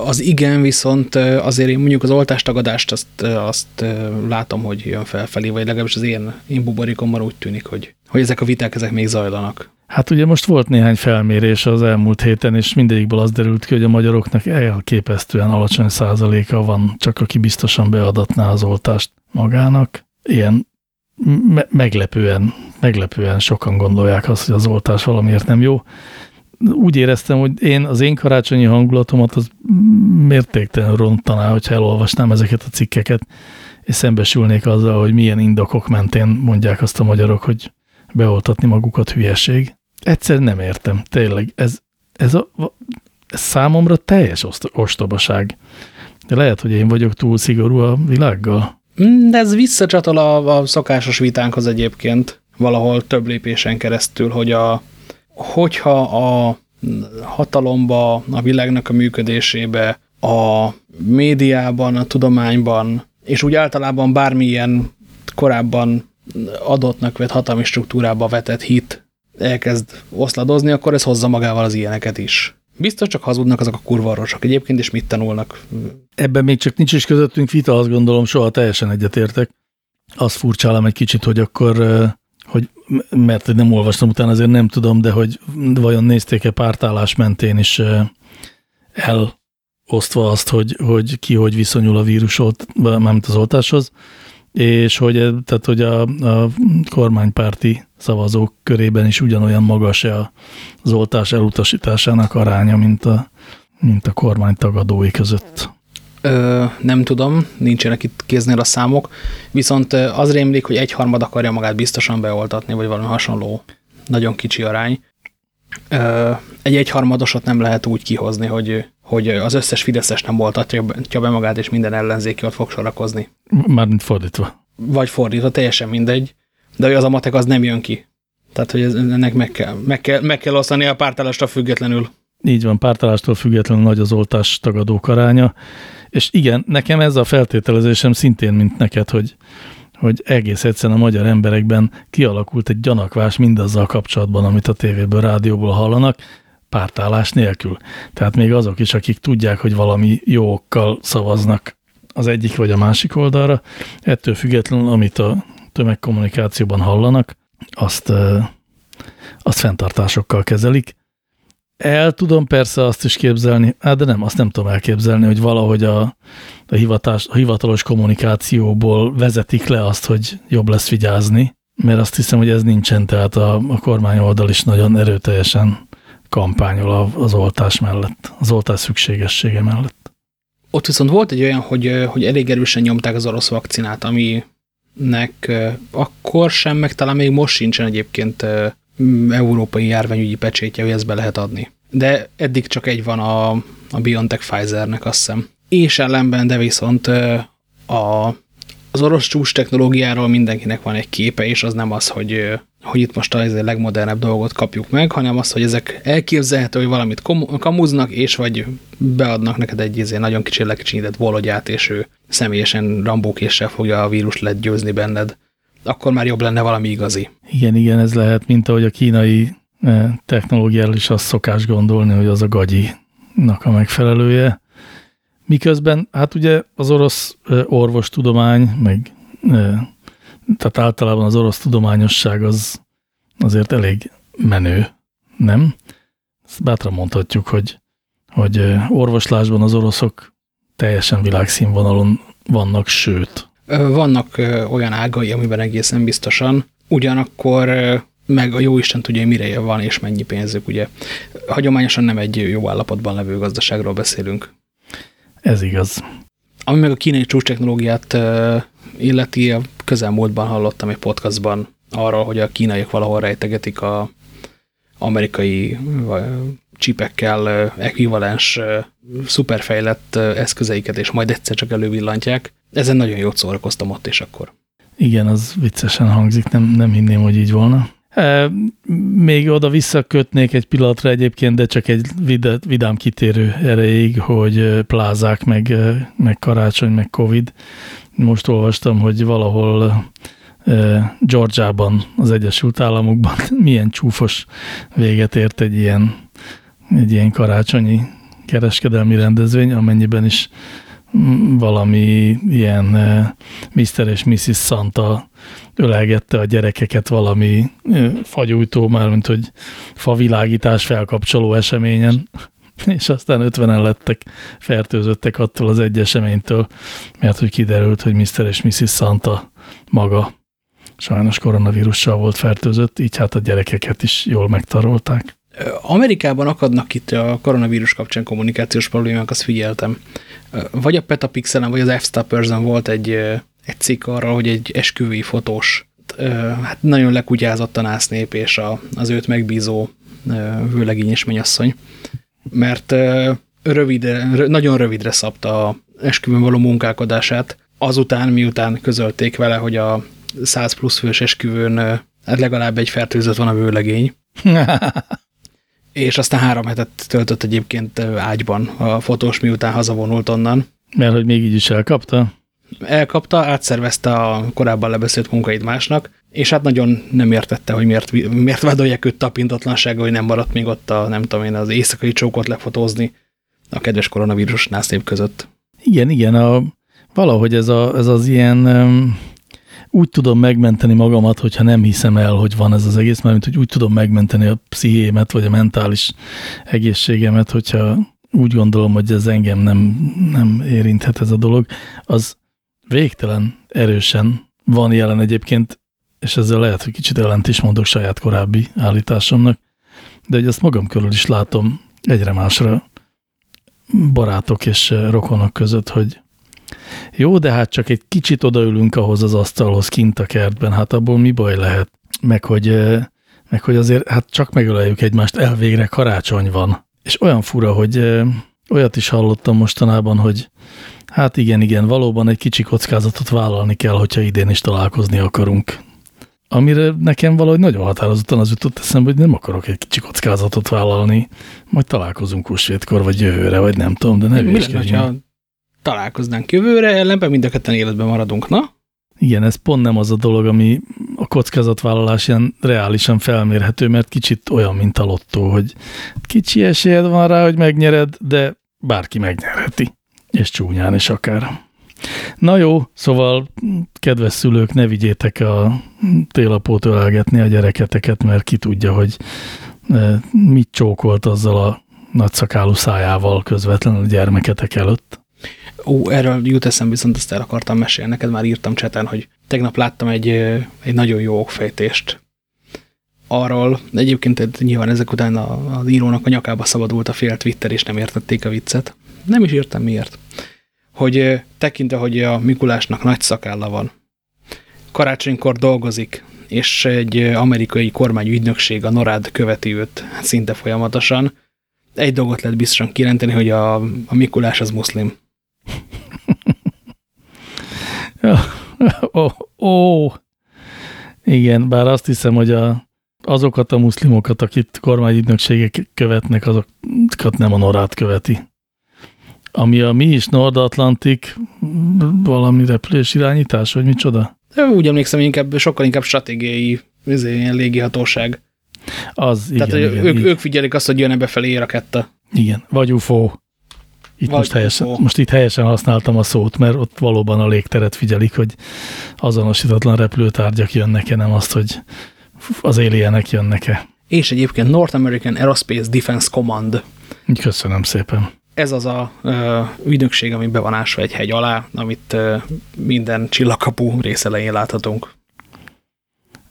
Az igen, viszont azért én mondjuk az oltástagadást azt, azt látom, hogy jön felfelé, vagy legalábbis az én, én bubarikomban úgy tűnik, hogy, hogy ezek a viták ezek még zajlanak. Hát ugye most volt néhány felmérés az elmúlt héten, és mindegyikből az derült ki, hogy a magyaroknak elképesztően alacsony százaléka van, csak aki biztosan beadatná az oltást magának. Ilyen me meglepően, meglepően sokan gondolják azt, hogy az oltás valamiért nem jó. Úgy éreztem, hogy én az én karácsonyi hangulatomat az mértéktelen rontaná, hogyha elolvasnám ezeket a cikkeket, és szembesülnék azzal, hogy milyen indokok mentén mondják azt a magyarok, hogy beoltatni magukat hülyeség. Egyszer nem értem, tényleg. Ez, ez, a, ez számomra teljes ostobaság. De lehet, hogy én vagyok túl szigorú a világgal. Mm, de ez visszacsatol a, a szokásos vitánkhoz egyébként, valahol több lépésen keresztül, hogy a, hogyha a hatalomba, a világnak a működésébe, a médiában, a tudományban, és úgy általában bármilyen korábban adottnak vett hatalmi struktúrába vetett hit elkezd oszladozni, akkor ez hozza magával az ilyeneket is. Biztos csak hazudnak azok a kurvarosok egyébként, és mit tanulnak. Ebben még csak nincs is közöttünk vita, azt gondolom, soha teljesen egyetértek. Azt furcsálom egy kicsit, hogy akkor, hogy, mert nem olvastam utána, azért nem tudom, de hogy vajon nézték-e pártállás mentén is osztva azt, hogy, hogy ki hogy viszonyul a vírusot, mármint az oltáshoz, és hogy, tehát, hogy a, a kormánypárti szavazók körében is ugyanolyan magas -e az oltás elutasításának aránya, mint a, mint a kormány tagadói között. Ö, nem tudom, nincsenek itt kéznél a számok, viszont az rémlik, hogy egyharmad akarja magát biztosan beoltatni, vagy valami hasonló nagyon kicsi arány. Ö, egy egyharmadosot nem lehet úgy kihozni, hogy, hogy az összes Fideszes nem oltatja be magát, és minden ellenzéki ott fog sorakozni. Mármint fordítva. Vagy fordítva, teljesen mindegy. De az a matek az nem jön ki. Tehát, hogy ennek meg kell, meg kell, meg kell osztani a pártállástól függetlenül. Így van, pártállástól függetlenül nagy az oltás tagadók aránya. És igen, nekem ez a feltételezésem szintén, mint neked, hogy, hogy egész egyszerűen a magyar emberekben kialakult egy gyanakvás mindazzal kapcsolatban, amit a tévéből, rádióból hallanak, pártállás nélkül. Tehát még azok is, akik tudják, hogy valami jókkal szavaznak az egyik vagy a másik oldalra, ettől függetlenül, amit a tömegkommunikációban hallanak, azt, azt fenntartásokkal kezelik. El tudom persze azt is képzelni, hát de nem, azt nem tudom elképzelni, hogy valahogy a, a, hivatás, a hivatalos kommunikációból vezetik le azt, hogy jobb lesz vigyázni, mert azt hiszem, hogy ez nincsen, tehát a, a kormány oldal is nagyon erőteljesen kampányol az oltás mellett, az oltás szükségessége mellett. Ott viszont volt egy olyan, hogy, hogy elég erősen nyomták az orosz vakcinát, aminek akkor sem, meg talán még most sincsen egyébként európai járványügyi pecsétje, hogy ezt be lehet adni. De eddig csak egy van a, a BioNTech Pfizernek, azt hiszem. És ellenben, de viszont a, az orosz csúcs technológiáról mindenkinek van egy képe, és az nem az, hogy, hogy itt most a legmodernebb dolgot kapjuk meg, hanem az, hogy ezek elképzelhető, hogy valamit kamuznak, és vagy beadnak neked egy izé, nagyon kicsi lekicsinyített vologyát, és ő személyesen rambókéssel fogja a vírus legyőzni benned akkor már jobb lenne valami igazi. Igen, igen, ez lehet, mint ahogy a kínai eh, technológiáról is azt szokás gondolni, hogy az a gagyinak a megfelelője. Miközben, hát ugye az orosz eh, orvostudomány, meg eh, tehát általában az orosz tudományosság az azért elég menő, nem? Ezt bátran mondhatjuk, hogy, hogy orvoslásban az oroszok teljesen világszínvonalon vannak, sőt, vannak olyan ágai, amiben egészen biztosan, ugyanakkor meg a jó Isten tudja, hogy mire van és mennyi pénzük, ugye. Hagyományosan nem egy jó állapotban levő gazdaságról beszélünk. Ez igaz. Ami meg a kínai csúcs technológiát illeti, közelmúltban hallottam egy podcastban arról, hogy a kínaiak valahol rejtegetik a amerikai csipekkel ekvivalens szuperfejlett eszközeiket, és majd egyszer csak elővillantják. Ezen nagyon jót szórakoztam ott és akkor. Igen, az viccesen hangzik, nem, nem hinném, hogy így volna. Még oda visszakötnék egy pillanatra egyébként, de csak egy vidám kitérő erejéig, hogy plázák, meg, meg karácsony, meg Covid. Most olvastam, hogy valahol Georgiában, az Egyesült Államokban milyen csúfos véget ért egy ilyen, egy ilyen karácsonyi kereskedelmi rendezvény, amennyiben is valami ilyen Mr. és Mrs. Santa ölelgette a gyerekeket valami fagyújtó, már mint hogy favilágítás felkapcsoló eseményen, és aztán 50-en lettek fertőzöttek attól az egy eseménytől, mert hogy kiderült, hogy Mr. és Mrs. Santa maga sajnos koronavírussal volt fertőzött, így hát a gyerekeket is jól megtarolták. Amerikában akadnak itt a koronavírus kapcsán kommunikációs problémák, azt figyeltem. Vagy a Petapixelen, vagy az f volt egy, egy cikk arra, hogy egy esküvői fotós hát nagyon lekugyázott a násznép és a, az őt megbízó vőlegényes mennyasszony, mert rövide, nagyon rövidre szabta a esküvőn való munkálkodását, azután, miután közölték vele, hogy a 100 plusz fős esküvőn hát legalább egy fertőzött van a vőlegény. és aztán három hetet töltött egyébként ágyban a fotós, miután hazavonult onnan. Mert hogy még így is elkapta? Elkapta, átszervezte a korábban lebeszélt munkait másnak, és hát nagyon nem értette, hogy miért, miért vádolják őt tapintatlansága, hogy nem maradt még ott a, nem tudom én, az éjszakai csókot lefotózni a kedves koronavírus nászép között. Igen, igen, a, valahogy ez, a, ez az ilyen um, úgy tudom megmenteni magamat, hogyha nem hiszem el, hogy van ez az egész, mert hogy úgy tudom megmenteni a pszichémet, vagy a mentális egészségemet, hogyha úgy gondolom, hogy ez engem nem, nem érinthet ez a dolog, az végtelen erősen van jelen egyébként, és ezzel lehet, hogy kicsit ellent is mondok saját korábbi állításomnak, de hogy ezt magam körül is látom egyre másra barátok és rokonok között, hogy jó, de hát csak egy kicsit odaülünk ahhoz az asztalhoz kint a kertben, hát abból mi baj lehet? Meg hogy, meg hogy azért hát csak megöleljük egymást, elvégre karácsony van. És olyan fura, hogy olyat is hallottam mostanában, hogy hát igen, igen, valóban egy kicsi kockázatot vállalni kell, hogyha idén is találkozni akarunk. Amire nekem valahogy nagyon határozottan az jutott eszembe, hogy nem akarok egy kicsi kockázatot vállalni, majd találkozunk húsvétkor, vagy jövőre, vagy nem tudom, de ne ha találkoznánk jövőre, ellenben mind a ketten életben maradunk, na? Igen, ez pont nem az a dolog, ami a kockázatvállalás ilyen reálisan felmérhető, mert kicsit olyan, mint a lottó, hogy kicsi esélyed van rá, hogy megnyered, de bárki megnyerheti. És csúnyán is akár. Na jó, szóval kedves szülők, ne vigyétek a télapót ölelgetni a gyereketeket, mert ki tudja, hogy e, mit csókolt azzal a nagyszakálú szájával közvetlenül a gyermeketek előtt. Ó, erről jut eszem, viszont ezt el akartam mesélni. Neked már írtam cseten, hogy tegnap láttam egy, egy nagyon jó okfejtést arról, egyébként nyilván ezek után az írónak a nyakába szabadult a fél Twitter, és nem értették a viccet. Nem is értem miért. Hogy tekintve, hogy a Mikulásnak nagy szakálla van, karácsonykor dolgozik, és egy amerikai kormányügynökség, a NORAD követi őt szinte folyamatosan, egy dolgot lehet biztosan kijelenteni, hogy a, a Mikulás az muszlim. ó, ó, igen, bár azt hiszem, hogy a, azokat a muszlimokat, akit kormányügynökségek követnek, azokat nem a Norát követi. Ami a mi is Nord-Atlantik valami repülés irányítás, vagy micsoda? Úgy emlékszem, inkább, sokkal inkább stratégiai izé, ilyen légihatóság. Az, igen, Tehát igen, ők, igen. ők figyelik azt, hogy jön-e befelé raketta. Igen, vagy UFO. Itt Vagy most, helyesen, UFO. most itt helyesen használtam a szót, mert ott valóban a légteret figyelik, hogy azonosítatlan repülőtárgyak jönnek-e, nem azt, hogy az alienek jönnek-e. És egyébként North American Aerospace Defense Command. Köszönöm szépen. Ez az a ö, ügynökség, ami be van ásva egy hegy alá, amit ö, minden csillagkapu részelején láthatunk.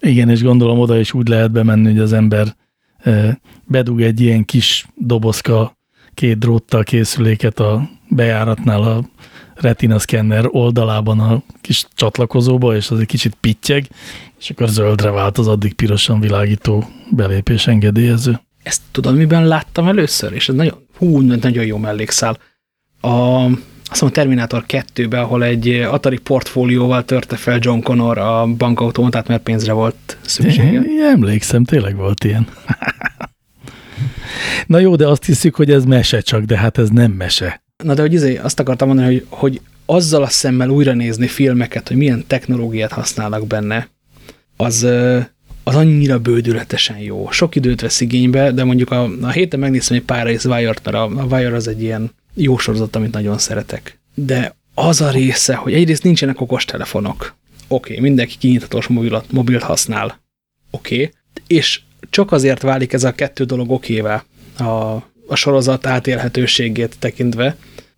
Igen, és gondolom oda is úgy lehet bemenni, hogy az ember eh, bedug egy ilyen kis dobozka két dróttal készüléket a bejáratnál a retina szkenner oldalában a kis csatlakozóba, és az egy kicsit pittyeg, és akkor zöldre vált az addig pirosan világító belépés engedélyező. Ezt tudod, miben láttam először? És ez nagyon, hú, nagyon jó mellékszál. A, azt mondom, Terminátor 2-ben, ahol egy Atari portfólióval törte fel John Connor a bankautomatát, mert pénzre volt szüksége. Én emlékszem, tényleg volt ilyen. Na jó, de azt hiszük, hogy ez mese csak, de hát ez nem mese. Na de hogy izé, azt akartam mondani, hogy, hogy azzal a szemmel újra nézni filmeket, hogy milyen technológiát használnak benne, az, az annyira bődületesen jó. Sok időt vesz igénybe, de mondjuk a, a héten megnéztem egy pár rész Wire-t, mert a, a Wire az egy ilyen jó sorozat, amit nagyon szeretek. De az a része, hogy egyrészt nincsenek okostelefonok. Oké, okay, mindenki kinyithatós mobilat, mobilt használ. Oké. Okay. És csak azért válik ez a kettő dolog okével a, a sorozat átélhetőségét tekintve,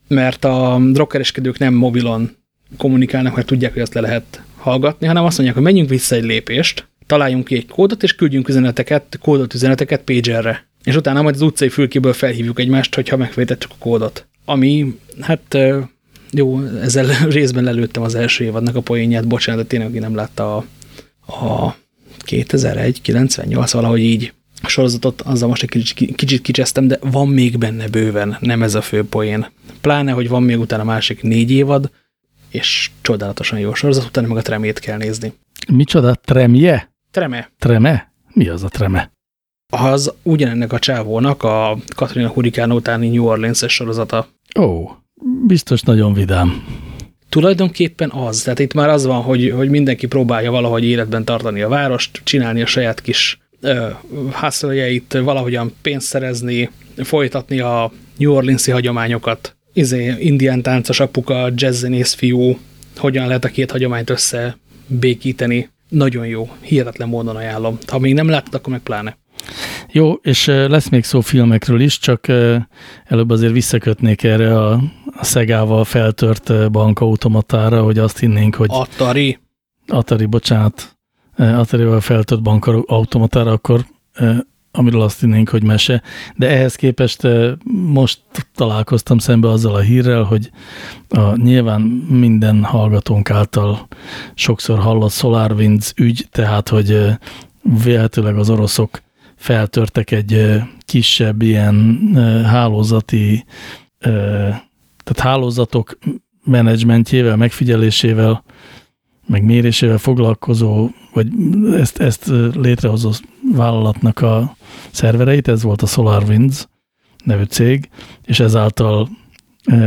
mert a drogkereskedők nem mobilon kommunikálnak, mert tudják, hogy azt le lehet hallgatni, hanem azt mondják, hogy menjünk vissza egy lépést, találjunk ki egy kódot, és küldjünk üzeneteket, kódot üzeneteket pagerre. És utána majd az utcai fülkéből felhívjuk egymást, hogyha megfejtettük a kódot. Ami, hát jó, ezzel részben lelőttem az első évadnak a poénját, bocsánat, de tényleg nem látta a, a 2001, 98, valahogy így a sorozatot, azzal most egy kicsit, kicsit kicsesztem, de van még benne bőven, nem ez a fő poén. Pláne, hogy van még utána másik négy évad, és csodálatosan jó sorozat, utána meg a tremét kell nézni. Micsoda? Tremje? Treme, Treme? Mi az a treme? az ugyanennek a csávónak a Katrina hurikán utáni New Orleans-es sorozata. Ó, biztos nagyon vidám. Tulajdonképpen az, tehát itt már az van, hogy, hogy mindenki próbálja valahogy életben tartani a várost, csinálni a saját kis ö, hustle valahogyan pénzt szerezni, folytatni a New Orleans-i hagyományokat. Izé, indián táncos apuka, jazzzenész fiú, hogyan lehet a két hagyományt összebékíteni. Nagyon jó, hihetetlen módon ajánlom. Ha még nem láttad, akkor meg pláne. Jó, és lesz még szó filmekről is, csak előbb azért visszakötnék erre a, a Szegával feltört bankautomatára, hogy azt hinnénk, hogy... Atari. Atari, bocsánat. Atari-val feltört bankautomatára, akkor amiről azt hinnénk, hogy mese. De ehhez képest most találkoztam szembe azzal a hírrel, hogy a, nyilván minden hallgatónk által sokszor hallott SolarWinds ügy, tehát, hogy véletőleg az oroszok feltörtek egy kisebb ilyen hálózati, tehát hálózatok menedzsmentjével, megfigyelésével, meg mérésével foglalkozó, vagy ezt, ezt létrehozó vállalatnak a szervereit, ez volt a SolarWinds nevű cég, és ezáltal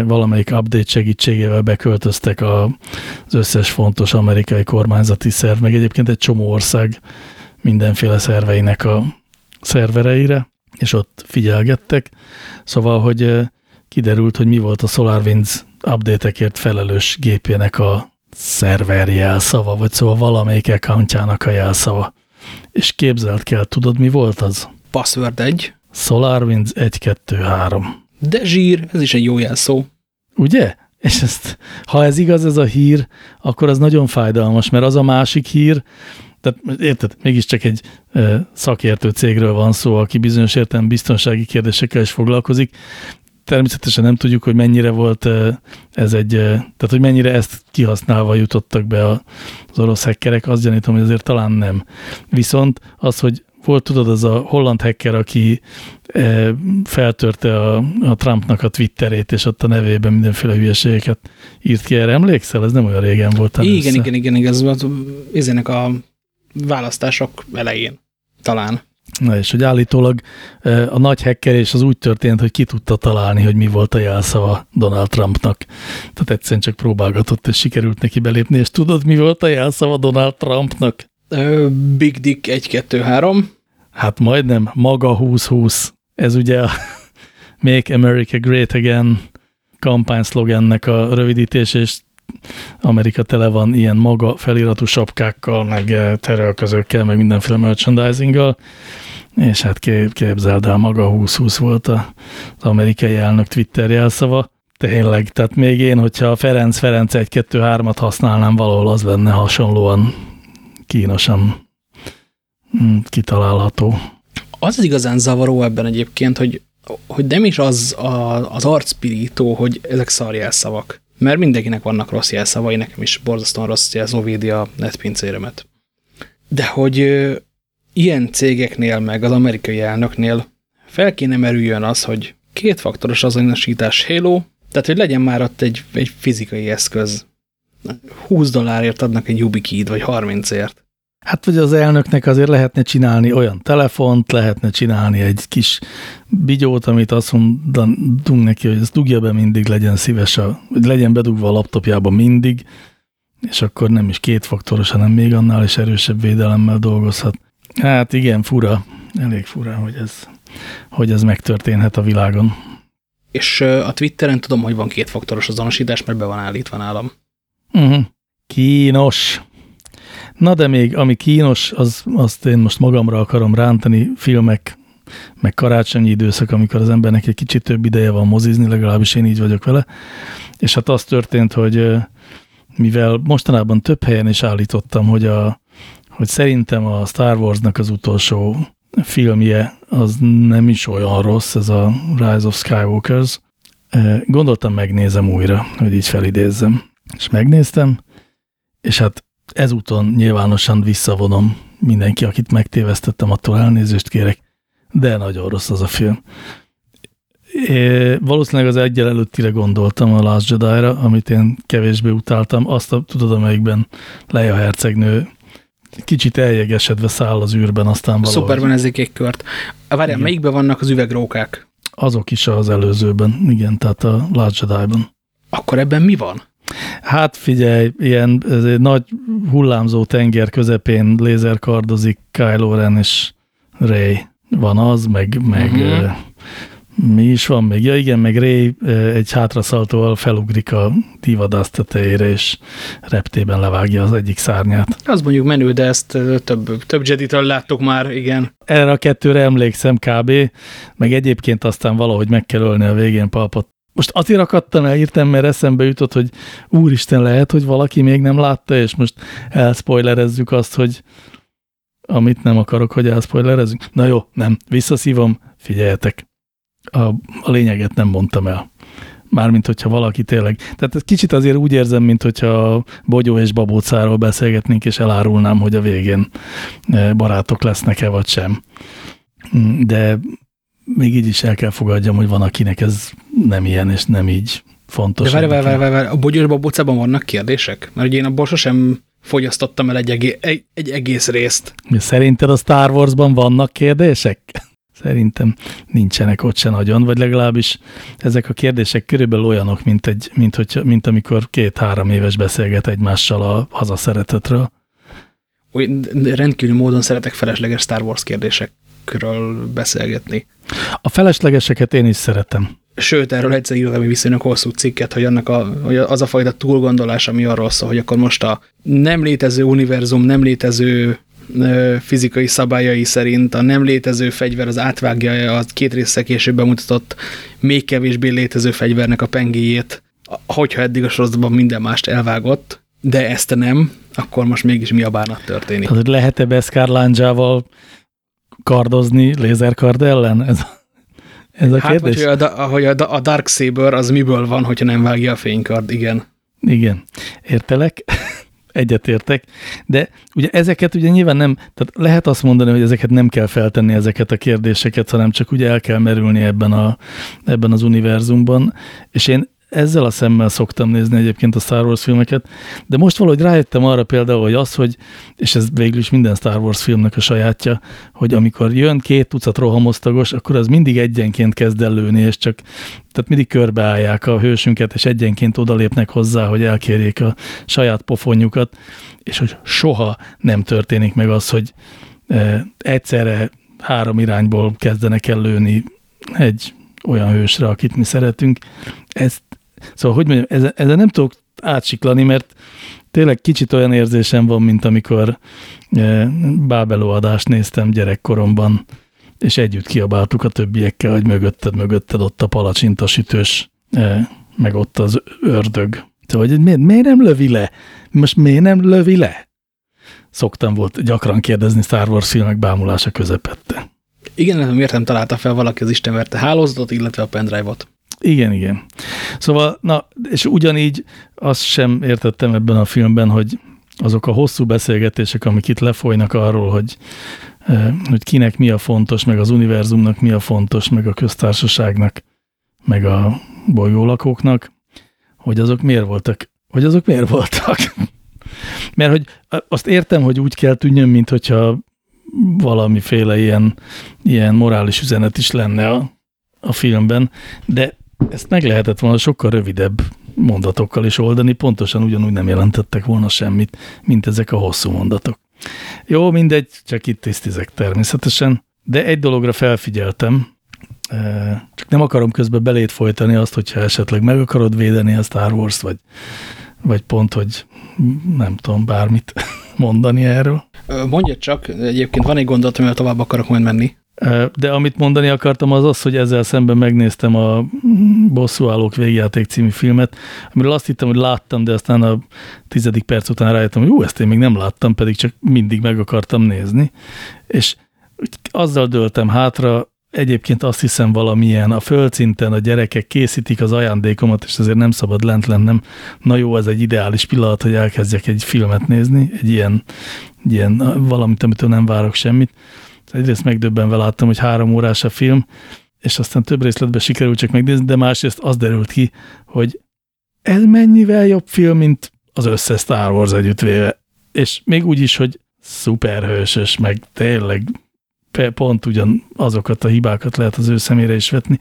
valamelyik update segítségével beköltöztek a, az összes fontos amerikai kormányzati szerv, meg egyébként egy csomó ország mindenféle szerveinek a szervereire, és ott figyelgettek. Szóval, hogy kiderült, hogy mi volt a SolarWinds update-ekért felelős gépének a szerver jelszava, vagy szóval valamelyik accountjának a jelszava. És képzelt kell, tudod, mi volt az? Password 1. SolarWinds 123. De zsír, ez is egy jó jelszó. Ugye? És ezt, ha ez igaz, ez a hír, akkor az nagyon fájdalmas, mert az a másik hír, tehát érted, mégiscsak egy szakértő cégről van szó, aki bizonyos értelem biztonsági kérdésekkel is foglalkozik. Természetesen nem tudjuk, hogy mennyire volt ez egy, tehát hogy mennyire ezt kihasználva jutottak be az orosz hackerek, azt gyanítom, hogy azért talán nem. Viszont az, hogy volt tudod az a holland hacker, aki feltörte a, a Trumpnak a Twitterét, és ott a nevében mindenféle hülyeségeket írt ki. Erre emlékszel? Ez nem olyan régen volt. Igen, igen, igen, igen, igen, ez volt ezének a választások elején talán. Na és hogy állítólag a nagy hekkerés az úgy történt, hogy ki tudta találni, hogy mi volt a jelszava Donald Trumpnak. Tehát egyszerűen csak próbálgatott, és sikerült neki belépni, és tudod, mi volt a jelszava Donald Trumpnak? Big Dick 1-2-3. Hát majdnem, maga 2020. Ez ugye a Make America Great Again kampányszlogennek a rövidítés, és Amerika tele van ilyen maga feliratú sapkákkal, meg eh, terelközőkkel, meg mindenféle merchandisinggal, és hát képzeld el, maga 2020 volt az amerikai elnök Twitter jelszava. Tényleg, tehát még én, hogyha Ferenc Ferenc 1-2-3-at használnám valahol, az lenne hasonlóan kínosan mm, kitalálható. Az az igazán zavaró ebben egyébként, hogy, hogy nem is az a, az arcpirító, hogy ezek szarjelszavak mert mindenkinek vannak rossz jelszavai, nekem is borzasztóan rossz jelszó védi a netpincéremet. De hogy ilyen cégeknél, meg az amerikai elnöknél fel kéne merüljön az, hogy kétfaktoros azonosítás Halo, tehát hogy legyen már ott egy, egy fizikai eszköz. 20 dollárért adnak egy YubiKey-t, vagy 30-ért. Hát, hogy az elnöknek azért lehetne csinálni olyan telefont, lehetne csinálni egy kis bigyót, amit azt mondunk neki, hogy ezt dugja be mindig, legyen szíves, a, hogy legyen bedugva a laptopjába mindig, és akkor nem is kétfaktoros, hanem még annál is erősebb védelemmel dolgozhat. Hát igen, fura, elég fura, hogy ez, hogy ez megtörténhet a világon. És a Twitteren tudom, hogy van kétfaktoros azonosítás, mert be van állítva nálam. Uh mhm. -huh. Kínos. Na de még, ami kínos, az, azt én most magamra akarom rántani, filmek, meg karácsonyi időszak, amikor az embernek egy kicsit több ideje van mozizni, legalábbis én így vagyok vele. És hát az történt, hogy mivel mostanában több helyen is állítottam, hogy, a, hogy szerintem a Star Warsnak az utolsó filmje az nem is olyan rossz, ez a Rise of Skywalkers. Gondoltam, megnézem újra, hogy így felidézzem. És megnéztem, és hát ezúton nyilvánosan visszavonom mindenki, akit megtévesztettem, attól elnézést kérek, de nagyon rossz az a film. É, valószínűleg az egyel előttire gondoltam a Last Jedi-ra, amit én kevésbé utáltam. Azt a, tudod, amelyikben Leia hercegnő kicsit eljegesedve száll az űrben, aztán valahogy. Szuperben ezek egy kört. Várjál, melyikben vannak az üvegrókák? Azok is az előzőben, igen, tehát a Last Jedi-ban. Akkor ebben mi van? Hát figyelj, ilyen ez egy nagy hullámzó tenger közepén lézerkardozik Kylo Ren és Rey. Van az, meg, meg, uh mhm. -huh. Mi is van még? Ja igen, meg Ray egy hátraszaltóval felugrik a divadász tetejére, és reptében levágja az egyik szárnyát. Az mondjuk menő, de ezt több, több Jedi-től láttuk már, igen. Erre a kettőre emlékszem kb. Meg egyébként aztán valahogy meg kell ölni a végén palpot. Most azért akadtam el írtam, mert eszembe jutott, hogy úristen lehet, hogy valaki még nem látta, és most elspoilerezzük azt, hogy amit nem akarok, hogy elspoilerezzük. Na jó, nem, visszaszívom, figyeljetek a, a lényeget nem mondtam el. Mármint, hogyha valaki tényleg... Tehát ez kicsit azért úgy érzem, mint hogyha Bogyó és Babócáról beszélgetnénk, és elárulnám, hogy a végén e, barátok lesznek-e, vagy sem. Mm, de még így is el kell fogadjam, hogy van, akinek ez nem ilyen, és nem így fontos. De várj, várj, várj, várj, a Bogyó és Babócában vannak kérdések? Mert ugye én abból sosem fogyasztottam el egy, egész, egy, egy egész részt. Szerinted a Star Warsban vannak kérdések? Szerintem nincsenek ott se nagyon, vagy legalábbis ezek a kérdések körülbelül olyanok, mint, egy, mint, hogy, mint amikor két-három éves beszélget egymással a hazaszeretetről. Rendkívül módon szeretek felesleges Star Wars kérdésekről beszélgetni. A feleslegeseket én is szeretem. Sőt, erről egyszer írtam egy viszonylag hosszú cikket, hogy, annak a, hogy az a fajta túlgondolás, ami arról szól, hogy akkor most a nem létező univerzum, nem létező fizikai szabályai szerint a nem létező fegyver az átvágja a két része később bemutatott még kevésbé létező fegyvernek a pengéjét, hogyha eddig a sorozatban minden mást elvágott, de ezt nem, akkor most mégis mi a bánat történik. Tehát lehet-e Beskar kardozni lézerkard ellen? Ez, ez a hát, kérdés? Hát, hogy, a, hogy a, a Dark Saber az miből van, hogyha nem vágja a fénykard, igen. Igen, értelek egyetértek, de ugye ezeket ugye nyilván nem, tehát lehet azt mondani, hogy ezeket nem kell feltenni ezeket a kérdéseket, hanem csak ugye el kell merülni ebben, a, ebben az univerzumban, és én ezzel a szemmel szoktam nézni egyébként a Star Wars filmeket, de most valahogy rájöttem arra például, hogy az, hogy, és ez végül is minden Star Wars filmnek a sajátja, hogy amikor jön két tucat rohamosztagos, akkor az mindig egyenként kezd el lőni, és csak, tehát mindig körbeállják a hősünket, és egyenként odalépnek hozzá, hogy elkérjék a saját pofonjukat, és hogy soha nem történik meg az, hogy e, egyszerre három irányból kezdenek el lőni egy olyan hősre, akit mi szeretünk. Ezt Szóval, hogy mondjam, ezzel, ezzel nem tudok átsiklani, mert tényleg kicsit olyan érzésem van, mint amikor e, Bábeló adást néztem gyerekkoromban, és együtt kiabáltuk a többiekkel, hogy mögötted, mögötted ott a palacsintasütős, e, meg ott az ördög. Szóval, hogy miért, miért nem lövi le? Most miért nem lövi le? Szoktam volt gyakran kérdezni Star Wars filmek bámulása közepette. Igen, nem miért nem találta fel valaki az Istenverte hálózatot, illetve a pendrive-ot? Igen, igen. Szóval, na, és ugyanígy azt sem értettem ebben a filmben, hogy azok a hosszú beszélgetések, amik itt lefolynak arról, hogy, eh, hogy kinek mi a fontos, meg az univerzumnak mi a fontos, meg a köztársaságnak, meg a bolygólakóknak, hogy azok miért voltak, hogy azok miért voltak. Mert hogy azt értem, hogy úgy kell tűnjön, mint hogyha valamiféle ilyen, ilyen morális üzenet is lenne a, a filmben, de ezt meg lehetett volna sokkal rövidebb mondatokkal is oldani, pontosan ugyanúgy nem jelentettek volna semmit, mint ezek a hosszú mondatok. Jó, mindegy, csak itt tisztizek természetesen, de egy dologra felfigyeltem, e, csak nem akarom közben belét folytani azt, hogyha esetleg meg akarod védeni a Star Wars, vagy, vagy pont, hogy nem tudom, bármit mondani erről. Mondja csak, egyébként van egy gondolat, amivel tovább akarok majd menni. De amit mondani akartam az az, hogy ezzel szemben megnéztem a Bosszúállók végjáték című filmet, amiről azt hittem, hogy láttam, de aztán a tizedik perc után rájöttem, hogy jó, ezt én még nem láttam, pedig csak mindig meg akartam nézni. És azzal döltem hátra, egyébként azt hiszem valamilyen a földszinten a gyerekek készítik az ajándékomat, és azért nem szabad lent lennem. Na jó, ez egy ideális pillanat, hogy elkezdjek egy filmet nézni, egy ilyen, ilyen valamit, amitől nem várok semmit egyrészt megdöbbenve láttam, hogy három órás a film, és aztán több részletben sikerült csak megnézni, de másrészt az derült ki, hogy ez mennyivel jobb film, mint az összes Star Wars együttvéve. És még úgy is, hogy szuperhősös, meg tényleg pont ugyan azokat a hibákat lehet az ő szemére is vetni,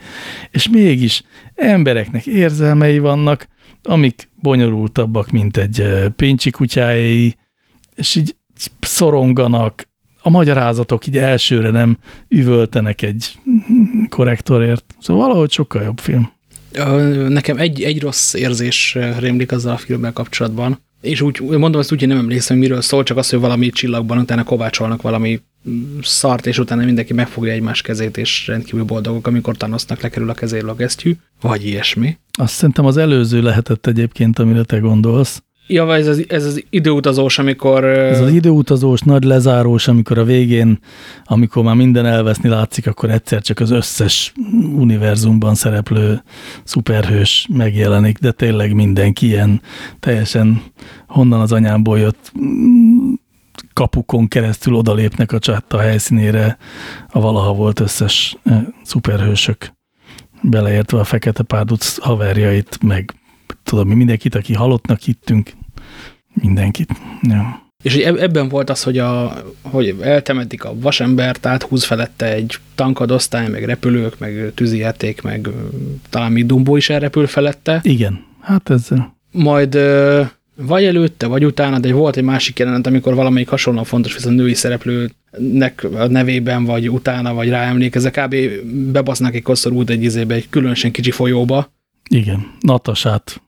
és mégis embereknek érzelmei vannak, amik bonyolultabbak, mint egy pincsi kutyájai, és így szoronganak, a magyarázatok így elsőre nem üvöltenek egy korrektorért. Szóval valahogy sokkal jobb film. Nekem egy, egy rossz érzés rémlik azzal a filmmel kapcsolatban, és úgy mondom ezt úgy, hogy nem emlékszem, miről szól, csak az, hogy valami csillagban utána kovácsolnak valami szart, és utána mindenki megfogja egymás kezét, és rendkívül boldogok, amikor Thanosnak lekerül a kezéről a gesztyű, vagy ilyesmi. Azt szerintem az előző lehetett egyébként, amire te gondolsz. Ja, ez az, ez az időutazós, amikor... Ez az időutazós, nagy lezárós, amikor a végén, amikor már minden elveszni látszik, akkor egyszer csak az összes univerzumban szereplő szuperhős megjelenik, de tényleg mindenki ilyen teljesen honnan az anyámból jött kapukon keresztül odalépnek a csatta helyszínére a valaha volt összes szuperhősök, beleértve a fekete párduc haverjait, meg tudom mi, mindenkit, aki halottnak hittünk, mindenkit. Ja. És ebben volt az, hogy, a, hogy eltemetik a vasembert, áthúz felette egy tankadosztály, meg repülők, meg tűzijáték, meg talán még Dumbo is elrepül felette. Igen, hát ezzel. Majd vagy előtte, vagy utána, de volt egy másik jelenet, amikor valamelyik hasonlóan fontos, viszont női szereplőnek a nevében, vagy utána, vagy ráemlékezek, kb. bebasznak egy koszorút egy izébe, egy különösen kicsi folyóba. Igen, Natasát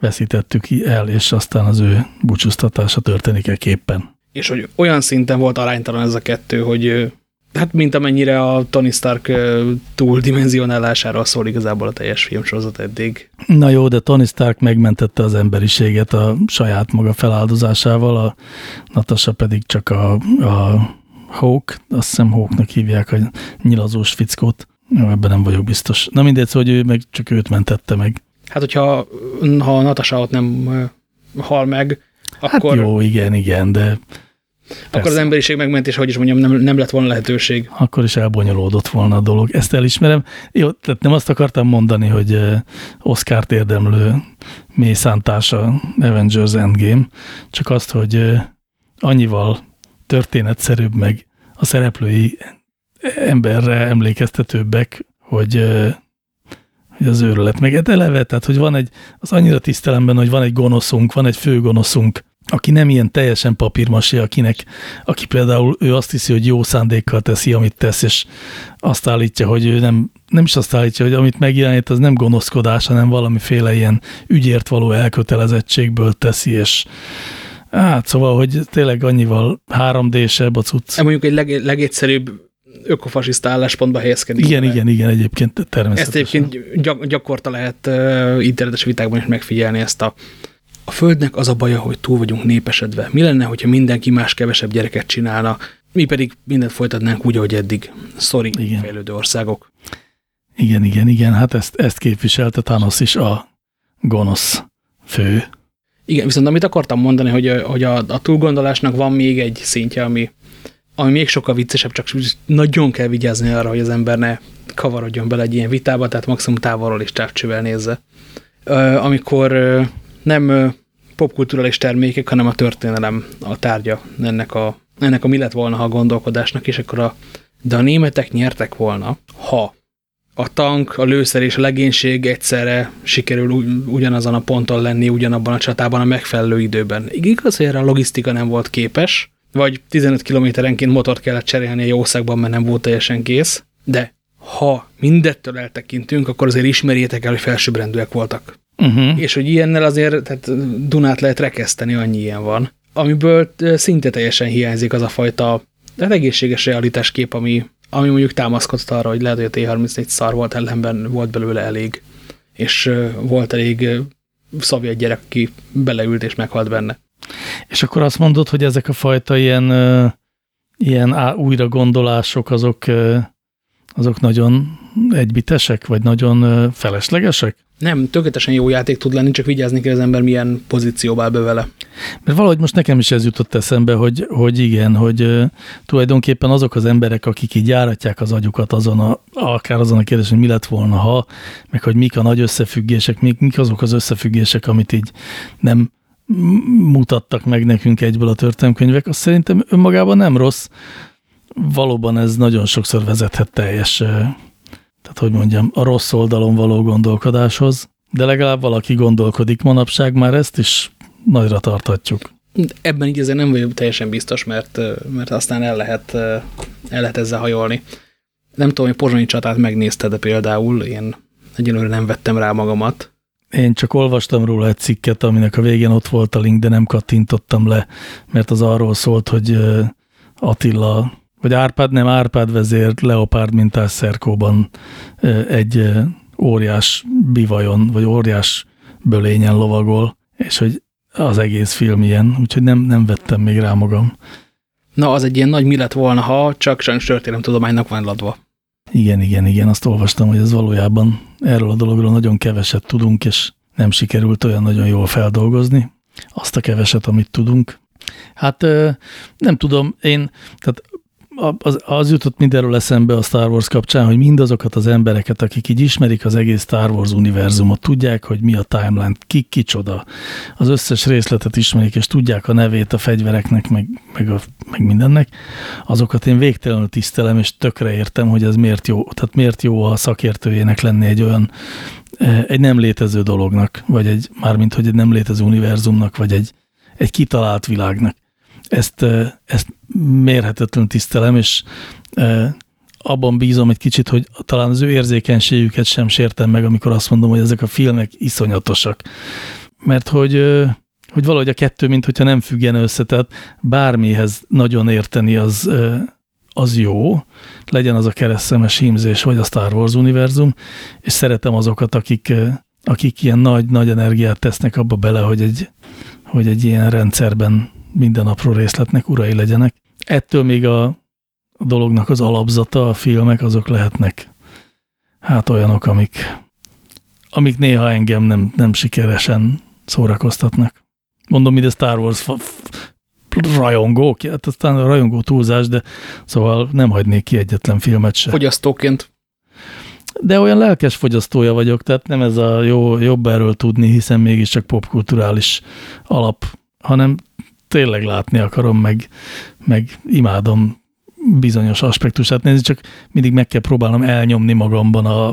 veszítettük el, és aztán az ő búcsúztatása történik -e képpen. És hogy olyan szinten volt aránytalan ez a kettő, hogy hát mint amennyire a Tony Stark túldimenzionálásáról szól igazából a teljes filmsorozat eddig. Na jó, de Tony Stark megmentette az emberiséget a saját maga feláldozásával, a Natasha pedig csak a, a Hawk, azt hiszem Hawknak hívják a nyilazós fickót. Jó, ebben nem vagyok biztos. Na mindegy, szóval, hogy ő meg csak őt mentette meg. Hát, hogyha ha Natasha ott nem hal meg, hát akkor... Hát jó, igen, igen, de... Persze. Akkor az emberiség megmentés, hogy is mondjam, nem, nem lett volna lehetőség. Akkor is elbonyolódott volna a dolog. Ezt elismerem. Jó, tehát nem azt akartam mondani, hogy Oscar-t érdemlő mély szántása Avengers Endgame, csak azt, hogy annyival történetszerűbb meg a szereplői emberre emlékeztetőbbek, hogy hogy az őrület. Meg eleve, tehát, hogy van egy, az annyira tisztelemben, hogy van egy gonoszunk, van egy főgonoszunk, aki nem ilyen teljesen papírmasé, akinek, aki például ő azt hiszi, hogy jó szándékkal teszi, amit tesz, és azt állítja, hogy ő nem, nem is azt állítja, hogy amit megjelenít, az nem gonoszkodás, hanem valamiféle ilyen ügyért való elkötelezettségből teszi, és hát szóval, hogy tényleg annyival 3D-sebb a cucc. Mondjuk egy leg, legegyszerűbb ökofasiszta álláspontba helyezkedik. Igen, igen, igen, egyébként természetesen. Ezt egyébként gyak, gyakorta lehet uh, internetes vitákban is megfigyelni ezt a a Földnek az a baja, hogy túl vagyunk népesedve. Mi lenne, hogyha mindenki más kevesebb gyereket csinálna, mi pedig mindent folytatnánk úgy, ahogy eddig. Sorry, igen. fejlődő országok. Igen, igen, igen, hát ezt, ezt képviselte Thanos is a gonosz fő. Igen, viszont amit akartam mondani, hogy, hogy a, a túlgondolásnak van még egy szintje, ami, ami még sokkal viccesebb, csak nagyon kell vigyázni arra, hogy az ember ne kavarodjon bele egy ilyen vitába, tehát maximum távolról is távcsővel nézze. Amikor nem popkulturális termékek, hanem a történelem a tárgya ennek a, ennek a mi lett volna, a gondolkodásnak, és akkor a, de a németek nyertek volna, ha a tank, a lőszer és a legénység egyszerre sikerül ugyanazon a ponton lenni, ugyanabban a csatában a megfelelő időben. Igaz, hogy erre a logisztika nem volt képes, vagy 15 kilométerenként motort kellett cserélni a jószágban, mert nem volt teljesen kész, de ha mindettől eltekintünk, akkor azért ismerjétek el, hogy felsőbbrendűek voltak. Uh mhm. -huh. És hogy ilyennel azért tehát Dunát lehet rekeszteni, annyi ilyen van. Amiből szinte teljesen hiányzik az a fajta hát egészséges realitáskép, ami, ami mondjuk támaszkodott arra, hogy lehet, hogy a T-34 szar volt, ellenben volt belőle elég. És volt elég szovjet gyerek, aki beleült és meghalt benne. És akkor azt mondod, hogy ezek a fajta ilyen, ilyen újra gondolások azok, azok nagyon egybitesek, vagy nagyon feleslegesek? Nem, tökéletesen jó játék tud lenni, csak vigyázni kell az ember milyen pozícióba be vele. Mert valahogy most nekem is ez jutott eszembe, hogy, hogy igen, hogy uh, tulajdonképpen azok az emberek, akik így járatják az agyukat azon a, akár azon a kérdés, hogy mi lett volna, ha, meg hogy mik a nagy összefüggések, mik, mik azok az összefüggések, amit így nem mutattak meg nekünk egyből a történelmkönyvek, az szerintem önmagában nem rossz. Valóban ez nagyon sokszor vezethet teljes, tehát hogy mondjam, a rossz oldalon való gondolkodáshoz, de legalább valaki gondolkodik manapság, már ezt is nagyra tarthatjuk. Ebben így azért nem vagyok teljesen biztos, mert, mert aztán el lehet, el lehet ezzel hajolni. Nem tudom, hogy Pozsonyi csatát megnézted, de például én egyelőre nem vettem rá magamat. Én csak olvastam róla egy cikket, aminek a végén ott volt a link, de nem kattintottam le, mert az arról szólt, hogy Attila, vagy Árpád, nem Árpád vezér Leopárd mintás szerkóban egy óriás bivajon, vagy óriás bölényen lovagol, és hogy az egész film ilyen, úgyhogy nem, nem vettem még rá magam. Na, az egy ilyen nagy mi lett volna, ha csak sajnos történelemtudománynak van ladva. Igen, igen, igen, azt olvastam, hogy ez valójában erről a dologról nagyon keveset tudunk, és nem sikerült olyan nagyon jól feldolgozni azt a keveset, amit tudunk. Hát nem tudom, én, tehát az, az jutott mindenről eszembe a Star Wars kapcsán, hogy mindazokat az embereket, akik így ismerik az egész Star Wars univerzumot, tudják, hogy mi a timeline, ki kicsoda, az összes részletet ismerik, és tudják a nevét a fegyvereknek, meg, meg, a, meg mindennek, azokat én végtelenül tisztelem, és tökre értem, hogy ez miért jó, tehát miért jó a szakértőjének lenni egy olyan, e, egy nem létező dolognak, vagy egy, mármint, hogy egy nem létező univerzumnak, vagy egy, egy kitalált világnak ezt, ezt mérhetetlen tisztelem, és abban bízom egy kicsit, hogy talán az ő érzékenységüket sem sértem meg, amikor azt mondom, hogy ezek a filmek iszonyatosak. Mert hogy, hogy valahogy a kettő, mint hogyha nem függen össze, tehát bármihez nagyon érteni az, az jó, legyen az a keresztemes hímzés, vagy a Star Wars univerzum, és szeretem azokat, akik, akik ilyen nagy, nagy energiát tesznek abba bele, hogy egy, hogy egy ilyen rendszerben minden apró részletnek urai legyenek. Ettől még a, dolognak az alapzata, a filmek, azok lehetnek hát olyanok, amik, amik néha engem nem, nem sikeresen szórakoztatnak. Mondom, mint a Star Wars rajongók, hát aztán a rajongó túlzás, de szóval nem hagynék ki egyetlen filmet se. Fogyasztóként. De olyan lelkes fogyasztója vagyok, tehát nem ez a jó, jobb erről tudni, hiszen mégiscsak popkulturális alap, hanem tényleg látni akarom, meg, meg imádom bizonyos aspektusát nézni, csak mindig meg kell próbálnom elnyomni magamban a,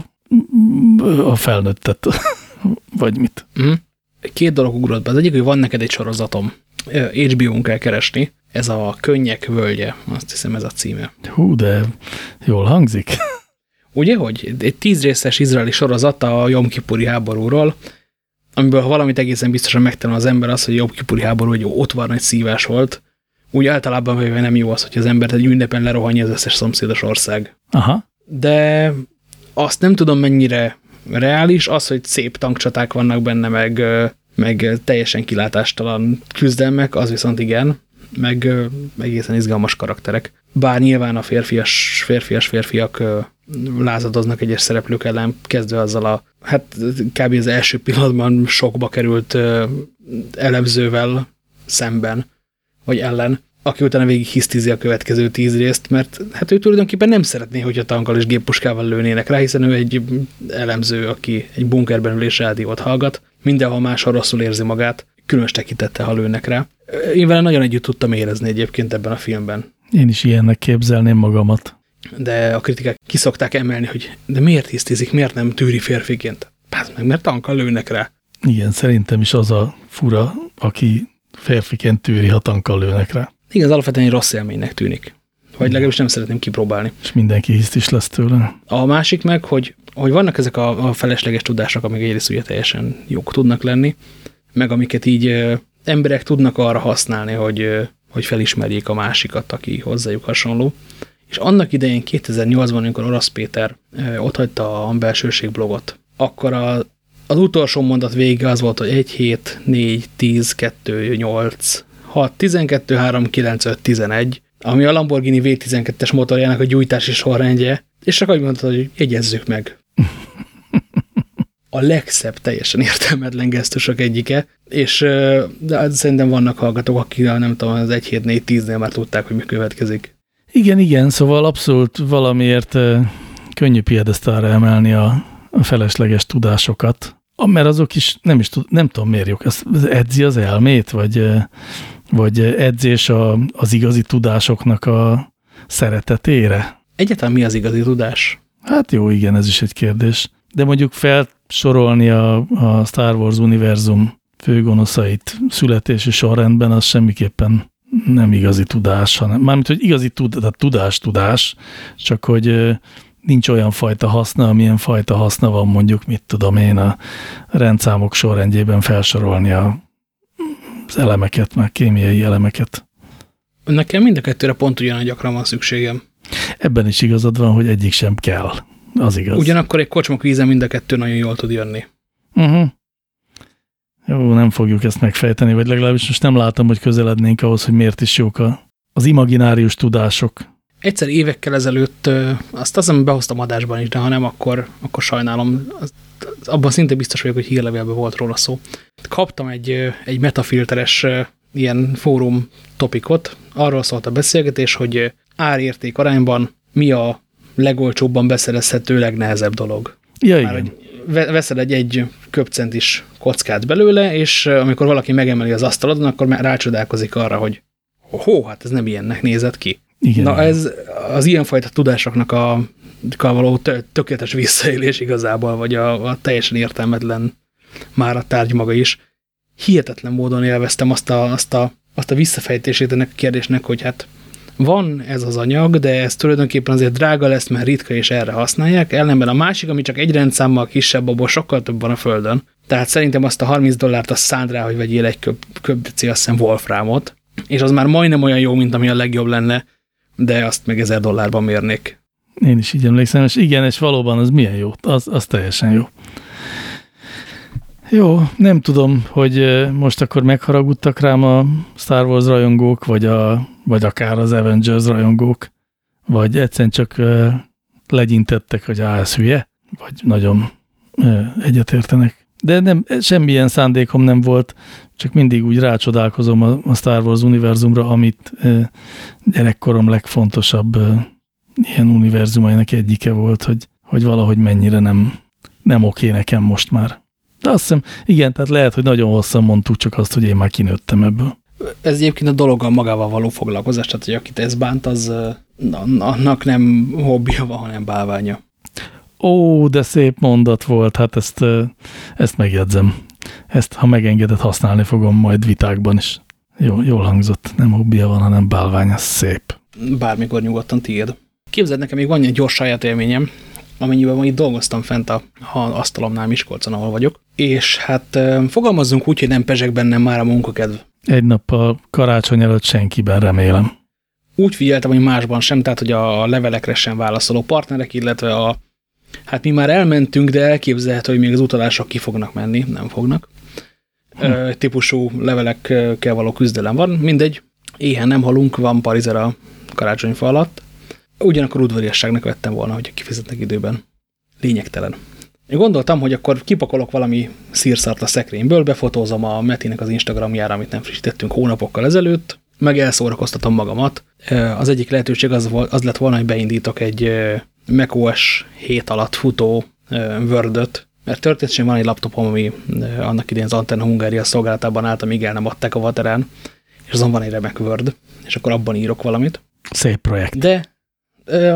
a felnőttet, vagy mit. Mm. Két dolog ugrott be. Az egyik, hogy van neked egy sorozatom. HBO-n kell keresni. Ez a Könnyek völgye. Azt hiszem ez a címe. Hú, de jól hangzik. Ugye, hogy egy tíz részes izraeli sorozat a Jom Kipuri háborúról, amiből ha valamit egészen biztosan megtanul az ember az, hogy jobb kipuri háború egy ott van nagy szívás volt, úgy általában véve nem jó az, hogy az embert egy ünnepen lerohanja az összes szomszédos ország. Aha. De azt nem tudom mennyire reális, az, hogy szép tankcsaták vannak benne, meg, meg teljesen kilátástalan küzdelmek, az viszont igen, meg egészen izgalmas karakterek. Bár nyilván a férfias, férfias férfiak lázadoznak egyes szereplők ellen, kezdve azzal a, hát kb. az első pillanatban sokba került elemzővel szemben, vagy ellen, aki utána végig hisztizi a következő tíz részt, mert hát ő tulajdonképpen nem szeretné, hogy a tankkal és géppuskával lőnének rá, hiszen ő egy elemző, aki egy bunkerben ül és rádiót hallgat, mindenhol máshol rosszul érzi magát, különös tekintettel, ha lőnek rá. Én vele nagyon együtt tudtam érezni egyébként ebben a filmben. Én is ilyennek képzelném magamat de a kritikák kiszokták emelni, hogy de miért hisztizik, miért nem tűri férfiként? Hát meg, mert tankkal lőnek rá. Igen, szerintem is az a fura, aki férfiként tűri, ha tankkal lőnek rá. Igen, az alapvetően egy rossz élménynek tűnik. Vagy legalábbis nem szeretném kipróbálni. És mindenki hiszt is lesz tőle. A másik meg, hogy, hogy vannak ezek a, a felesleges tudások, amik egyrészt ugye teljesen jók tudnak lenni, meg amiket így ö, emberek tudnak arra használni, hogy, ö, hogy felismerjék a másikat, aki hozzájuk hasonló. És annak idején 2008-ban, amikor Orosz Péter ott hagyta a belsőség blogot, akkor a, az utolsó mondat vége az volt, hogy 1, 7, 4, 10, 2, 8, 6, 12, 3, 9, 5, 11, ami a Lamborghini V12-es motorjának a gyújtási sorrendje, és csak úgy mondta, hogy jegyezzük meg. A legszebb, teljesen értelmetlen gesztusok egyike, és de szerintem vannak hallgatók, akik nem tudom, az 1, 7, 4, 10-nél már tudták, hogy mi következik. Igen, igen, szóval abszolút valamiért könnyű piedesztára emelni a, a felesleges tudásokat, mert azok is nem is tud, nem tudom miért jók. Ez, ez edzi az elmét, vagy, vagy edzés a, az igazi tudásoknak a szeretetére? Egyáltalán mi az igazi tudás? Hát jó, igen, ez is egy kérdés. De mondjuk felsorolni a, a Star Wars univerzum főgonoszait születési sorrendben, az semmiképpen nem igazi tudás, hanem mármint, hogy igazi tud, tehát tudás, tudás, csak hogy nincs olyan fajta haszna, amilyen fajta haszna van mondjuk, mit tudom én, a rendszámok sorrendjében felsorolni a, az elemeket, meg kémiai elemeket. Nekem mind a kettőre pont ugyanaz gyakran van szükségem. Ebben is igazad van, hogy egyik sem kell. Az igaz. Ugyanakkor egy kocsmak víze mind a kettő nagyon jól tud jönni. Uh -huh. Jó, nem fogjuk ezt megfejteni, vagy legalábbis most nem látom, hogy közelednénk ahhoz, hogy miért is jók a, az imaginárius tudások. Egyszer évekkel ezelőtt, azt azt hiszem behoztam adásban is, de ha nem, akkor, akkor sajnálom. Abban szinte biztos vagyok, hogy hírlevélben volt róla szó. Kaptam egy, egy metafilteres ilyen fórum topikot, arról szólt a beszélgetés, hogy árérték arányban mi a legolcsóbban beszerezhető legnehezebb dolog. Ja, Már, igen. Veszel egy egy köpcentis kockát belőle, és amikor valaki megemeli az asztalodon, akkor már rácsodálkozik arra, hogy hó, hát ez nem ilyennek nézett ki. Igen, Na ez az ilyenfajta tudásoknak a való tökéletes visszaélés igazából, vagy a, a teljesen értelmetlen már a tárgy maga is. Hihetetlen módon élveztem azt a, azt a, azt a visszafejtését ennek a kérdésnek, hogy hát van ez az anyag, de ez tulajdonképpen azért drága lesz, mert ritka és erre használják, ellenben a másik, ami csak egy rendszámmal kisebb, abból sokkal több van a földön. Tehát szerintem azt a 30 dollárt azt szánd rá, hogy vegyél egy köb, köbci, azt hiszem Wolframot, és az már majdnem olyan jó, mint ami a legjobb lenne, de azt meg 1000 dollárban mérnék. Én is így emlékszem, és igen, és valóban az milyen jó, az, az teljesen jó. Jó, nem tudom, hogy most akkor megharagudtak rám a Star Wars rajongók, vagy, a, vagy akár az Avengers rajongók, vagy egyszerűen csak legyintettek, hogy á, ez hülye, vagy nagyon egyetértenek. De nem, semmilyen szándékom nem volt, csak mindig úgy rácsodálkozom a Star Wars univerzumra, amit gyerekkorom legfontosabb ilyen univerzumainak egyike volt, hogy, hogy valahogy mennyire nem, nem oké nekem most már. De azt hiszem, igen, tehát lehet, hogy nagyon hosszan mondtuk csak azt, hogy én már kinőttem ebből. Ez egyébként a dologgal magával való foglalkozás, tehát hogy akit ez bánt, az annak nem hobbija van, hanem bálványa. Ó, de szép mondat volt, hát ezt, ezt megjegyzem. Ezt, ha megengedett, használni fogom majd vitákban is. Jó, jól hangzott, nem hobbija van, hanem bálvány, ez szép. Bármikor nyugodtan tiéd. Képzeld, nekem még van egy gyors saját élményem, amennyiben ma itt dolgoztam fent a, a asztalomnál Miskolcon, ahol vagyok, és hát fogalmazzunk úgy, hogy nem pezsek bennem már a munkakedv. Egy nap a karácsony előtt senkiben remélem. Úgy figyeltem, hogy másban sem, tehát hogy a levelekre sem válaszoló partnerek, illetve a Hát mi már elmentünk, de elképzelhető, hogy még az utalások ki fognak menni, nem fognak. Hm. Típusú levelekkel való küzdelem van, mindegy. Éhen nem halunk, van parizer a karácsonyfa alatt. Ugyanakkor udvariasságnak vettem volna, hogy kifizetnek időben. Lényegtelen. Én gondoltam, hogy akkor kipakolok valami szírszart a szekrényből, befotózom a Metinek az Instagramjára, amit nem frissítettünk hónapokkal ezelőtt, meg elszórakoztatom magamat. Az egyik lehetőség az, az lett volna, hogy beindítok egy macOS 7 alatt futó word mert történetesen van egy laptopom, ami annak idén az Antenna Hungária szolgálatában állt, amíg el nem adták a Vaterán, és azon van egy remek Word, és akkor abban írok valamit. Szép projekt. De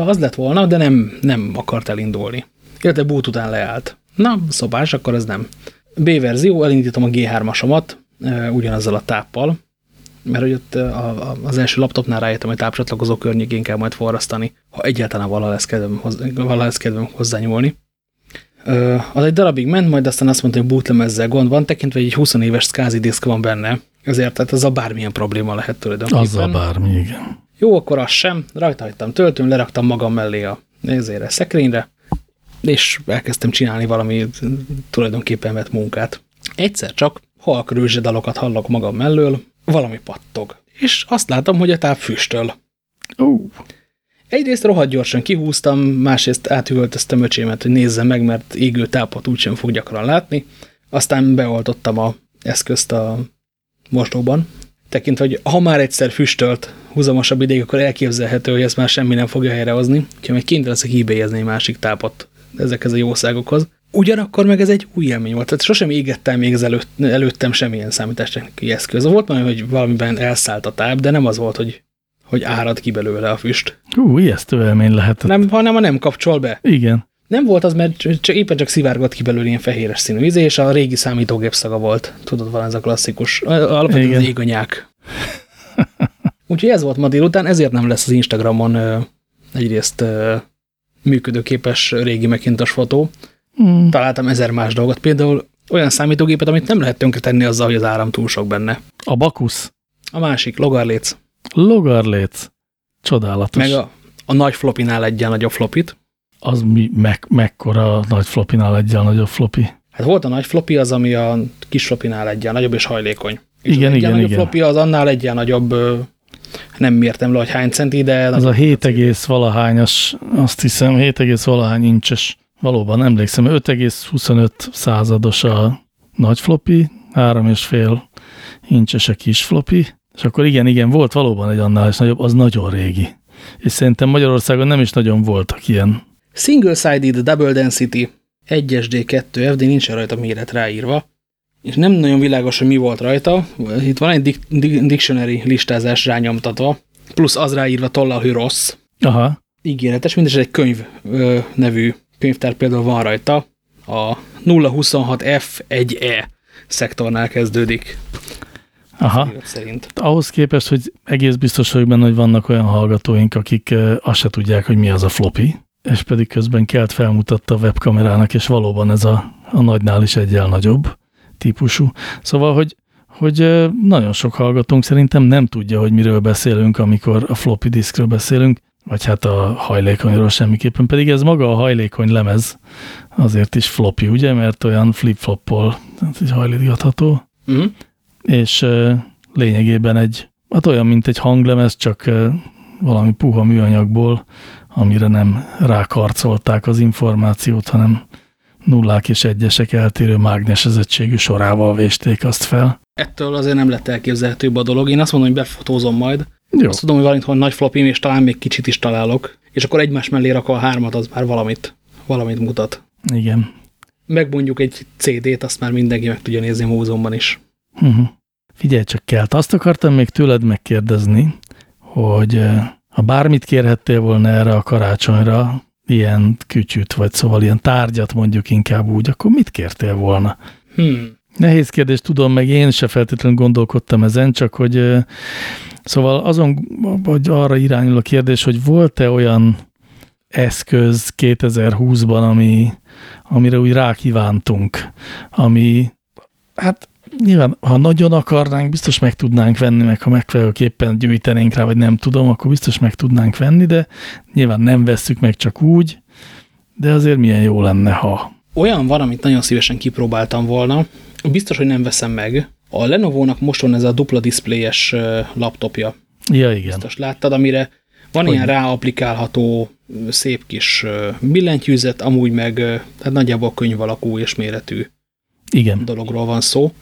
az lett volna, de nem, nem akart elindulni. Illetve boot után leállt. Na, szobás, akkor ez nem. B verzió, elindítom a G3-asomat, ugyanazzal a táppal, mert hogy ott az első laptopnál rájöttem, hogy tápcsatlakozó környékén kell majd forrasztani, ha egyáltalán valaha lesz kedvem, valaha lesz kedvem hozzányúlni. Az egy darabig ment, majd aztán azt mondta, hogy bootlemezzel gond van, tekintve, hogy egy 20 éves SCSI diszk van benne, ezért tehát az a bármilyen probléma lehet tulajdonképpen. Az a bármi, igen. Jó, akkor az sem, rajta hagytam töltőn, leraktam magam mellé a nézére, szekrényre, és elkezdtem csinálni valami tulajdonképpen vett munkát. Egyszer csak halk rőzsedalokat hallok magam mellől, valami pattog. És azt látom, hogy a táp füstöl. Uh. Egyrészt rohadt gyorsan kihúztam, másrészt átüvöltöztem öcsémet, hogy nézze meg, mert égő tápot úgysem fog gyakran látni. Aztán beoltottam a eszközt a mosdóban, tekintve, hogy ha már egyszer füstölt húzamosabb ideig, akkor elképzelhető, hogy ezt már semmi nem fogja helyrehozni, úgyhogy meg kénytelen leszek ebay egy másik tápot ezekhez a jószágokhoz. Ugyanakkor meg ez egy új élmény volt, tehát sosem égettem még előtt, előttem semmilyen számítástechnikai eszköz. Volt már, hogy valamiben elszállt a táp, de nem az volt, hogy, hogy árad ki belőle a füst. Ú, ijesztő élmény lehetett. Nem, hanem a nem kapcsol be. Igen. Nem volt az, mert csak, éppen csak szivárgott ki belőle ilyen fehéres színű izé, és a régi számítógép szaga volt. Tudod, van ez a klasszikus. Alapvetően az éganyák. Úgyhogy ez volt ma délután, ezért nem lesz az Instagramon egyrészt működőképes régi mekintos fotó. Mm. Találtam ezer más dolgot, például olyan számítógépet, amit nem lehet tönkretenni azzal, hogy az áram túl sok benne. A Bakusz. A másik, Logarléc. Logarléc. Csodálatos. Meg a, a nagy flopinál egyen nagyobb flopit. Az mi, meg, mekkora a nagy flopinál egyen nagyobb flopi? Hát volt a nagy flopi az, ami a kis flopinál egyen nagyobb és hajlékony. És igen, az igen, igen. flopi az annál egyen nagyobb, nem mértem le, hogy hány centi, de... Az a 7, valahányas, azt hiszem, 7, valahány incses. Valóban emlékszem, 5,25 százados a nagy flopi, 3,5 incses a kis flopi, és akkor igen, igen, volt valóban egy annál is nagyobb, az nagyon régi. És szerintem Magyarországon nem is nagyon voltak ilyen. Single-sided double density 1SD 2 FD nincs rajta méret ráírva, és nem nagyon világos, hogy mi volt rajta. Itt van egy dictionary listázás rányomtatva, plusz az ráírva tollal, hogy rossz. Aha. Ígéretes, mindez egy könyv ö, nevű könyvtár például van rajta. A 026F1E szektornál kezdődik. Aha. Szerint. Ahhoz képest, hogy egész biztos vagyok benne, hogy vannak olyan hallgatóink, akik azt se tudják, hogy mi az a floppy, és pedig közben kelt felmutatta a webkamerának, és valóban ez a, a nagynál is egyel nagyobb típusú. Szóval, hogy, hogy nagyon sok hallgatónk szerintem nem tudja, hogy miről beszélünk, amikor a floppy diskről beszélünk, vagy hát a hajlékonyról semmiképpen, pedig ez maga a hajlékony lemez azért is floppy, ugye, mert olyan flip-floppol hajlítgatható. Uh -huh és lényegében egy, hát olyan, mint egy hanglemez, csak valami puha műanyagból, amire nem rákarcolták az információt, hanem nullák és egyesek eltérő mágnesezettségű sorával vésték azt fel. Ettől azért nem lett elképzelhetőbb a dolog. Én azt mondom, hogy befotózom majd. Jó. Azt tudom, hogy valahol nagy flopim, és talán még kicsit is találok. És akkor egymás mellé rak a hármat, az már valamit, valamit mutat. Igen. Megmondjuk egy CD-t, azt már mindenki meg tudja nézni a múzeumban is. Uh mhm. -huh. Figyelj csak kelt, azt akartam még tőled megkérdezni, hogy eh, ha bármit kérhettél volna erre a karácsonyra, ilyen kütyüt, vagy szóval ilyen tárgyat mondjuk inkább úgy, akkor mit kértél volna? Hmm. Nehéz kérdés, tudom, meg én se feltétlenül gondolkodtam ezen, csak hogy szóval azon, hogy arra irányul a kérdés, hogy volt-e olyan eszköz 2020-ban, ami, amire úgy rákívántunk, ami hát nyilván, ha nagyon akarnánk, biztos meg tudnánk venni, meg ha megfelelőképpen gyűjtenénk rá, vagy nem tudom, akkor biztos meg tudnánk venni, de nyilván nem vesszük meg csak úgy, de azért milyen jó lenne, ha... Olyan van, amit nagyon szívesen kipróbáltam volna, biztos, hogy nem veszem meg. A Lenovo-nak most van ez a dupla diszpléjes laptopja. Ja, igen. Biztos láttad, amire van hogy ilyen ráaplikálható szép kis billentyűzet, amúgy meg tehát nagyjából könyv alakú és méretű igen. dologról van szó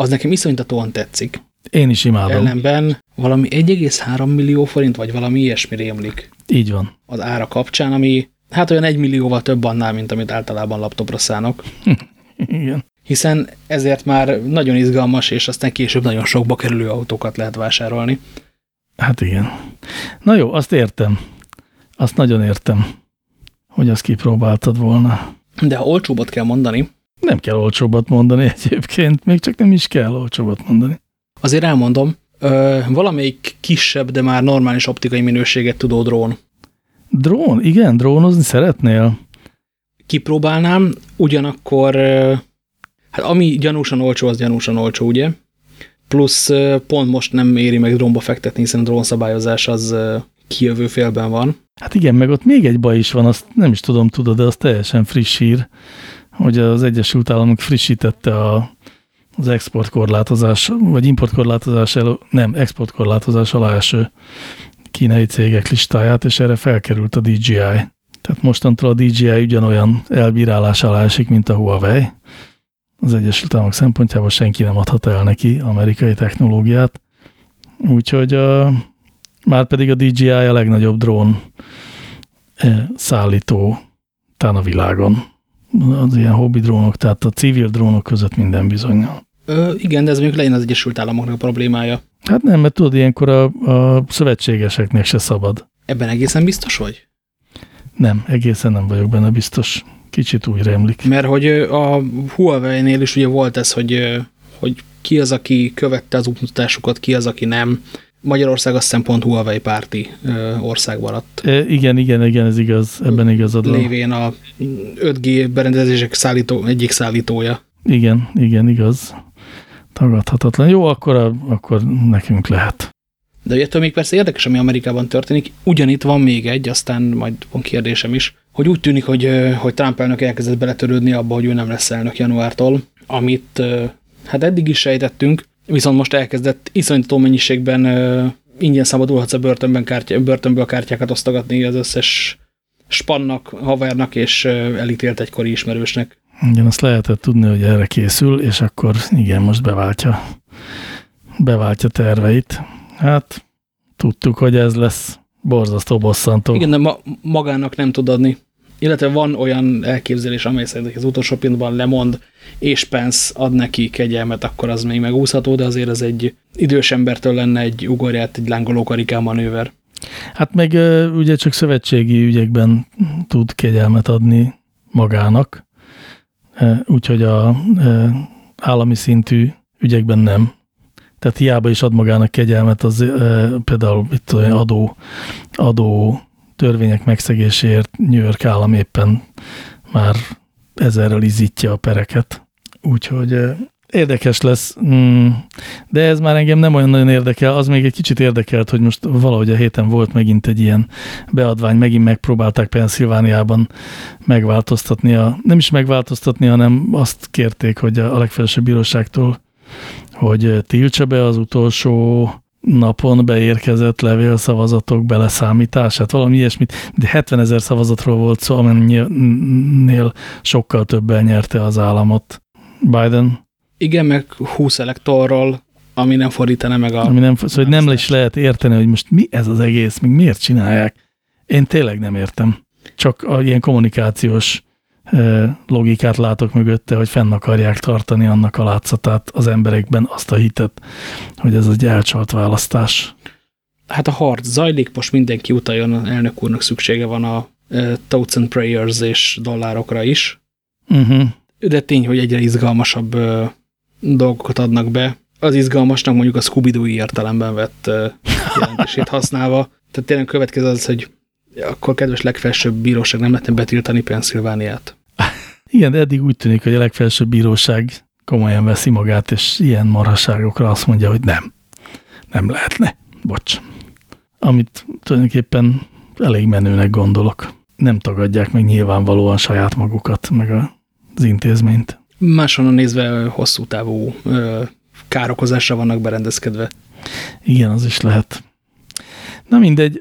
az nekem iszonyítatóan tetszik. Én is imádom. Ellenben valami 1,3 millió forint, vagy valami ilyesmi rémlik. Így van. Az ára kapcsán, ami hát olyan egy millióval több annál, mint amit általában laptopra szánok. Igen. Hiszen ezért már nagyon izgalmas, és aztán később nagyon sokba kerülő autókat lehet vásárolni. Hát igen. Na jó, azt értem. Azt nagyon értem, hogy azt kipróbáltad volna. De ha olcsóbbat kell mondani, nem kell olcsóbbat mondani egyébként, még csak nem is kell olcsóbbat mondani. Azért elmondom, ö, valamelyik kisebb, de már normális optikai minőséget tudó drón. Drón? Igen, drónozni szeretnél? Kipróbálnám, ugyanakkor, ö, hát ami gyanúsan olcsó, az gyanúsan olcsó, ugye? Plusz ö, pont most nem éri meg drónba fektetni, hiszen a drónszabályozás az ö, kijövő félben van. Hát igen, meg ott még egy baj is van, azt nem is tudom, tudod, de az teljesen friss hír, hogy az Egyesült Államok frissítette a, az exportkorlátozás, vagy importkorlátozás, elő, nem, exportkorlátozás alá eső kínai cégek listáját, és erre felkerült a DJI. Tehát mostantól a DJI ugyanolyan elbírálás alá esik, mint a Huawei. Az Egyesült Államok szempontjából senki nem adhat el neki amerikai technológiát. Úgyhogy a, már pedig a DJI a legnagyobb drón szállító tán a világon az ilyen hobbi drónok, tehát a civil drónok között minden bizonyal. Ö, igen, de ez mondjuk legyen az Egyesült Államoknak a problémája. Hát nem, mert tudod, ilyenkor a, a szövetségeseknek se szabad. Ebben egészen biztos vagy? Nem, egészen nem vagyok benne biztos. Kicsit úgy remlik. Mert hogy a Huawei-nél is ugye volt ez, hogy, hogy ki az, aki követte az útmutatásukat, ki az, aki nem. Magyarország azt hiszem pont Huawei párti ország maradt. E, igen, igen, igen, ez igaz, ebben igazad van. Lévén a 5G berendezések szállító, egyik szállítója. Igen, igen, igaz. Tagadhatatlan. Jó, akkor, a, akkor nekünk lehet. De ettől még persze érdekes, ami Amerikában történik. Ugyanitt van még egy, aztán majd van kérdésem is, hogy úgy tűnik, hogy, hogy Trump elnök elkezdett beletörődni abba, hogy ő nem lesz elnök januártól, amit hát eddig is sejtettünk, viszont most elkezdett iszonyató mennyiségben ingyen szabadulhatsz a börtönben kártya, börtönből kártyákat osztogatni az összes spannak, havernak és elítélt egykori ismerősnek. Igen, azt lehetett tudni, hogy erre készül, és akkor igen, most beváltja, beváltja terveit. Hát tudtuk, hogy ez lesz borzasztó bosszantó. Igen, de ma magának nem tud adni. Illetve van olyan elképzelés, amely szerint az utolsó pillanatban lemond, és Pence ad neki kegyelmet, akkor az még megúszható, de azért az egy idős embertől lenne egy ugorját, egy lángoló manőver. Hát meg ugye csak szövetségi ügyekben tud kegyelmet adni magának, úgyhogy a állami szintű ügyekben nem. Tehát hiába is ad magának kegyelmet, az például itt adó, adó törvények megszegéséért New York állam éppen már ezerrel izítja a pereket. Úgyhogy érdekes lesz, mm, de ez már engem nem olyan nagyon érdekel, az még egy kicsit érdekelt, hogy most valahogy a héten volt megint egy ilyen beadvány, megint megpróbálták Pennsylvániában megváltoztatni, a, nem is megváltoztatni, hanem azt kérték, hogy a legfelsőbb bíróságtól, hogy tiltsa be az utolsó napon beérkezett levélszavazatok beleszámítását, valami ilyesmit, de 70 ezer szavazatról volt szó, amennyinél sokkal többen nyerte az államot Biden. Igen, meg 20 elektorról, ami nem fordítana meg a... Ami nem, szóval nem is lehet érteni, hogy most mi ez az egész, még miért csinálják. Én tényleg nem értem. Csak a ilyen kommunikációs logikát látok mögötte, hogy fenn akarják tartani annak a látszatát az emberekben, azt a hitet, hogy ez egy elcsalt választás. Hát a harc zajlik, most mindenki utaljon, elnök úrnak szüksége van a Thoughts and Prayers és dollárokra is. Uh mhm. -huh. De tény, hogy egyre izgalmasabb dolgokat adnak be. Az izgalmasnak mondjuk a Scooby-Doo értelemben vett jelentését használva. Tehát tényleg következő az, hogy akkor kedves legfelsőbb bíróság nem lehetne betiltani Pennsylvániát. Igen, de eddig úgy tűnik, hogy a legfelsőbb bíróság komolyan veszi magát, és ilyen marhasságokra azt mondja, hogy nem. Nem lehetne. Bocs. Amit tulajdonképpen elég menőnek gondolok. Nem tagadják meg nyilvánvalóan saját magukat, meg az intézményt. Máshonnan nézve hosszú távú károkozásra vannak berendezkedve. Igen, az is lehet. Na mindegy,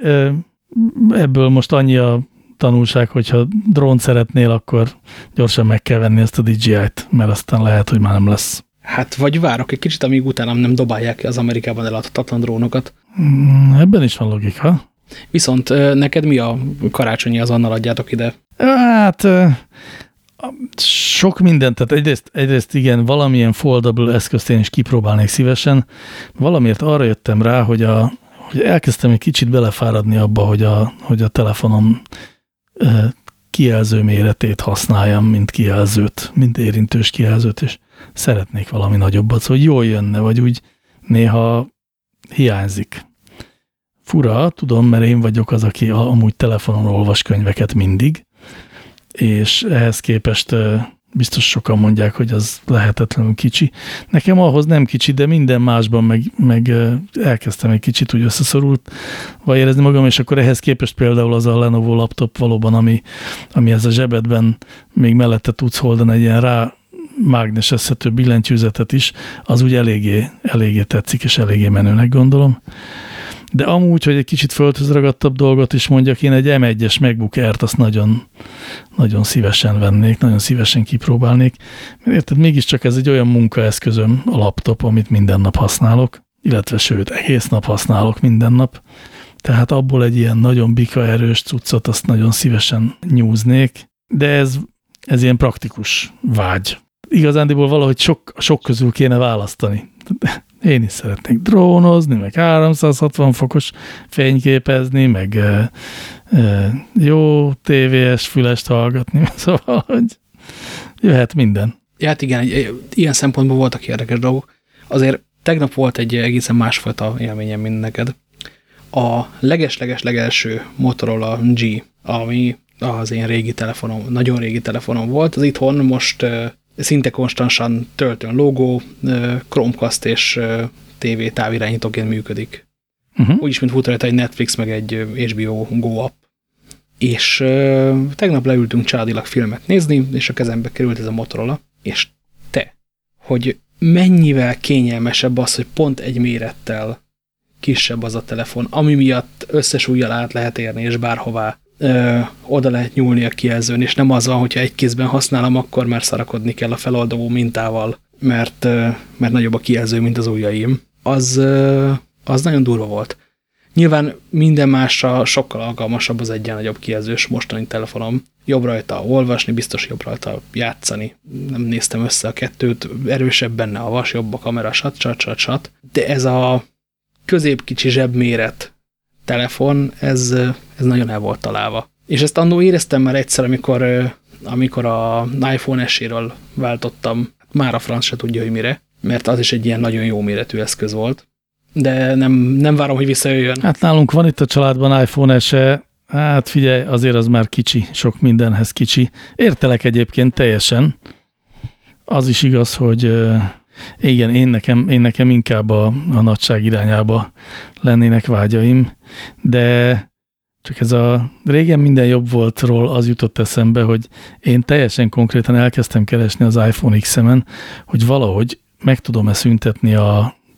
ebből most annyi a tanulság, hogyha drónt szeretnél, akkor gyorsan meg kell venni ezt a DJI-t, mert aztán lehet, hogy már nem lesz. Hát vagy várok egy kicsit, amíg utána nem dobálják ki az Amerikában eladhatatlan drónokat. Mm, ebben is van logika. Viszont neked mi a karácsonyi azonnal adjátok ide? Hát sok mindent, tehát egyrészt, egyrészt igen, valamilyen foldable eszközt én is kipróbálnék szívesen. Valamiért arra jöttem rá, hogy, a, hogy elkezdtem egy kicsit belefáradni abba, hogy a, hogy a telefonom kijelző méretét használjam, mint kijelzőt, mint érintős kijelzőt, és szeretnék valami nagyobbat, hogy jól jönne, vagy úgy néha hiányzik. Fura, tudom, mert én vagyok az, aki amúgy telefonon olvas könyveket mindig, és ehhez képest biztos sokan mondják, hogy az lehetetlenül kicsi. Nekem ahhoz nem kicsi, de minden másban meg, meg elkezdtem egy kicsit úgy összeszorult vagy érezni magam, és akkor ehhez képest például az a Lenovo laptop valóban, ami, ami ez a zsebedben még mellette tudsz holdani egy ilyen rá mágnesezhető billentyűzetet is, az úgy eléggé, eléggé tetszik, és eléggé menőnek gondolom. De amúgy, hogy egy kicsit földhöz ragadtabb dolgot is mondjak, én egy M1-es MacBook Air-t azt nagyon, nagyon szívesen vennék, nagyon szívesen kipróbálnék. Mert érted, mégiscsak ez egy olyan munkaeszközöm, a laptop, amit minden nap használok, illetve sőt, egész nap használok minden nap. Tehát abból egy ilyen nagyon bika erős cuccot azt nagyon szívesen nyúznék, de ez, ez ilyen praktikus vágy. Igazándiból valahogy sok, sok közül kéne választani Én is szeretnék drónozni, meg 360 fokos fényképezni, meg e, e, jó tévés fülest hallgatni, szóval, hogy jöhet minden. Ja, hát igen, ilyen szempontból voltak érdekes dolgok. Azért tegnap volt egy egészen másfajta élményem, mint neked. A leges-leges legelső Motorola G, ami az én régi telefonom, nagyon régi telefonom volt, az itthon most szinte konstansan töltőn logó, Chromecast és TV távirányítóként működik. Uh -huh. Úgyis, mint fut egy Netflix, meg egy HBO Go app. És tegnap leültünk családilag filmet nézni, és a kezembe került ez a Motorola, és te, hogy mennyivel kényelmesebb az, hogy pont egy mérettel kisebb az a telefon, ami miatt összes ujjal át lehet érni, és bárhová ö, oda lehet nyúlni a kijelzőn, és nem az van, hogyha egy kézben használom, akkor már szarakodni kell a feloldó mintával, mert, ö, mert nagyobb a kijelző, mint az ujjaim. Az, ö, az nagyon durva volt. Nyilván minden másra sokkal alkalmasabb az egyen nagyobb kijelzős mostani telefonom. Jobb rajta olvasni, biztos jobb rajta játszani. Nem néztem össze a kettőt, erősebb benne a vas, jobb a kamera, sat, sat, sat, sat. De ez a középkicsi zsebméret telefon, ez, ez nagyon el volt találva. És ezt annó éreztem már egyszer, amikor, amikor a iPhone eséről váltottam, már a franc se tudja, hogy mire, mert az is egy ilyen nagyon jó méretű eszköz volt. De nem, nem várom, hogy visszajöjjön. Hát nálunk van itt a családban iPhone SE, hát figyelj, azért az már kicsi, sok mindenhez kicsi. Értelek egyébként teljesen. Az is igaz, hogy igen, én nekem, én nekem inkább a, a nagyság irányába lennének vágyaim, de csak ez a régen minden jobb voltról az jutott eszembe, hogy én teljesen konkrétan elkezdtem keresni az iPhone X-emen, hogy valahogy meg tudom-e szüntetni a,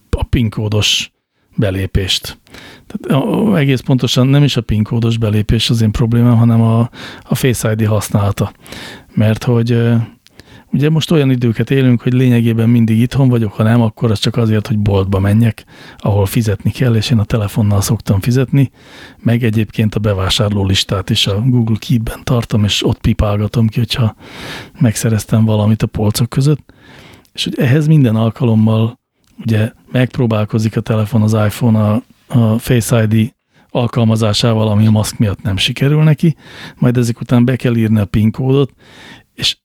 a PIN kódos belépést. Tehát egész pontosan nem is a PIN kódos belépés az én problémám, hanem a, a Face ID használata. Mert hogy Ugye most olyan időket élünk, hogy lényegében mindig itthon vagyok, ha nem, akkor az csak azért, hogy boltba menjek, ahol fizetni kell, és én a telefonnal szoktam fizetni, meg egyébként a bevásárló listát is a Google Keep-ben tartom, és ott pipálgatom ki, hogyha megszereztem valamit a polcok között. És hogy ehhez minden alkalommal ugye megpróbálkozik a telefon, az iPhone a, a Face ID alkalmazásával, ami a maszk miatt nem sikerül neki, majd ezek után be kell írni a PIN kódot, és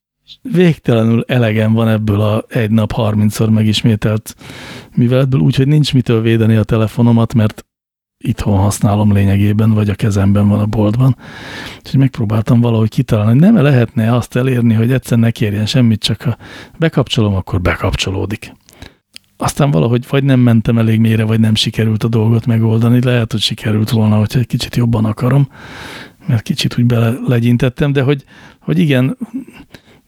végtelenül elegem van ebből a egy nap 30-szor megismételt műveletből, úgyhogy nincs mitől védeni a telefonomat, mert itthon használom lényegében, vagy a kezemben van a boltban. Úgyhogy megpróbáltam valahogy kitalálni, hogy nem lehetne azt elérni, hogy egyszer ne kérjen semmit, csak ha bekapcsolom, akkor bekapcsolódik. Aztán valahogy vagy nem mentem elég mélyre, vagy nem sikerült a dolgot megoldani. Lehet, hogy sikerült volna, hogyha egy kicsit jobban akarom, mert kicsit úgy bele legyintettem, de hogy, hogy igen,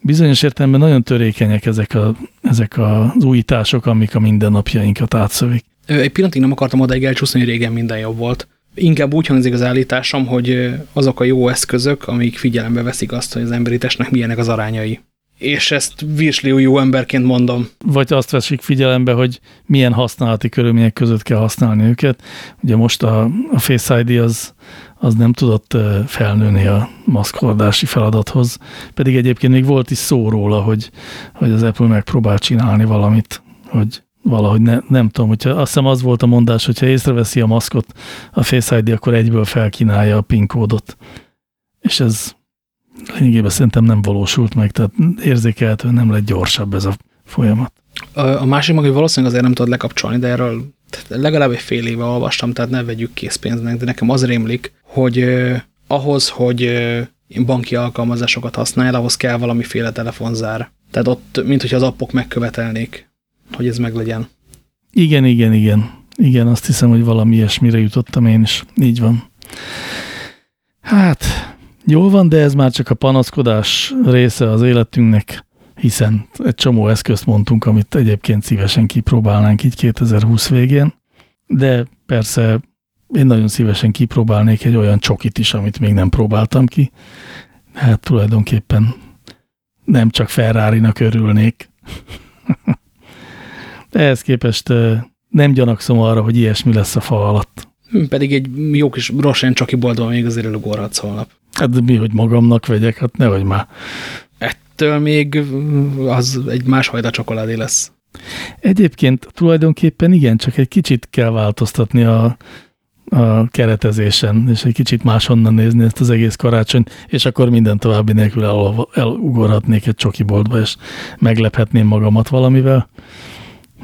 bizonyos értelemben nagyon törékenyek ezek, a, ezek az újítások, amik a mindennapjainkat átszövik. Egy pillanatig nem akartam odaig elcsúszni, hogy régen minden jobb volt. Inkább úgy hangzik az állításom, hogy azok a jó eszközök, amik figyelembe veszik azt, hogy az emberi testnek milyenek az arányai. És ezt virsliú jó emberként mondom. Vagy azt veszik figyelembe, hogy milyen használati körülmények között kell használni őket. Ugye most a, a Face ID az, az nem tudott felnőni a maszkoldási feladathoz, pedig egyébként még volt is szó róla, hogy, hogy az Apple megpróbál csinálni valamit, hogy valahogy ne, nem tudom, hogyha azt hiszem az volt a mondás, hogyha észreveszi a maszkot a Face ID, akkor egyből felkínálja a PIN kódot. És ez lényegében szerintem nem valósult meg, tehát érzékelhetően nem lett gyorsabb ez a folyamat. A másik maga, hogy valószínűleg azért nem tudod lekapcsolni, de erről legalább egy fél éve olvastam, tehát ne vegyük készpénznek, de nekem az rémlik, hogy eh, ahhoz, hogy eh, banki alkalmazásokat használj, ahhoz kell valamiféle telefonzár. Tehát ott, mint hogy az appok megkövetelnék, hogy ez meglegyen. Igen, igen, igen. Igen, azt hiszem, hogy valami ilyesmire jutottam én is. Így van. Hát, Jól van, de ez már csak a panaszkodás része az életünknek, hiszen egy csomó eszközt mondtunk, amit egyébként szívesen kipróbálnánk így 2020 végén, de persze én nagyon szívesen kipróbálnék egy olyan csokit is, amit még nem próbáltam ki. Hát tulajdonképpen nem csak Ferrari-nak örülnék. Ehhez képest nem gyanakszom arra, hogy ilyesmi lesz a fa alatt. Pedig egy jó kis Rosen csoki boltban még azért elugorhatsz holnap. Hát mi, hogy magamnak vegyek? Hát nehogy már. Ettől még az egy másfajta csokoládé lesz. Egyébként tulajdonképpen igen, csak egy kicsit kell változtatni a, a keretezésen, és egy kicsit máshonnan nézni ezt az egész karácsonyt, és akkor minden további nélkül el, elugorhatnék egy csokiboltba, és meglephetném magamat valamivel.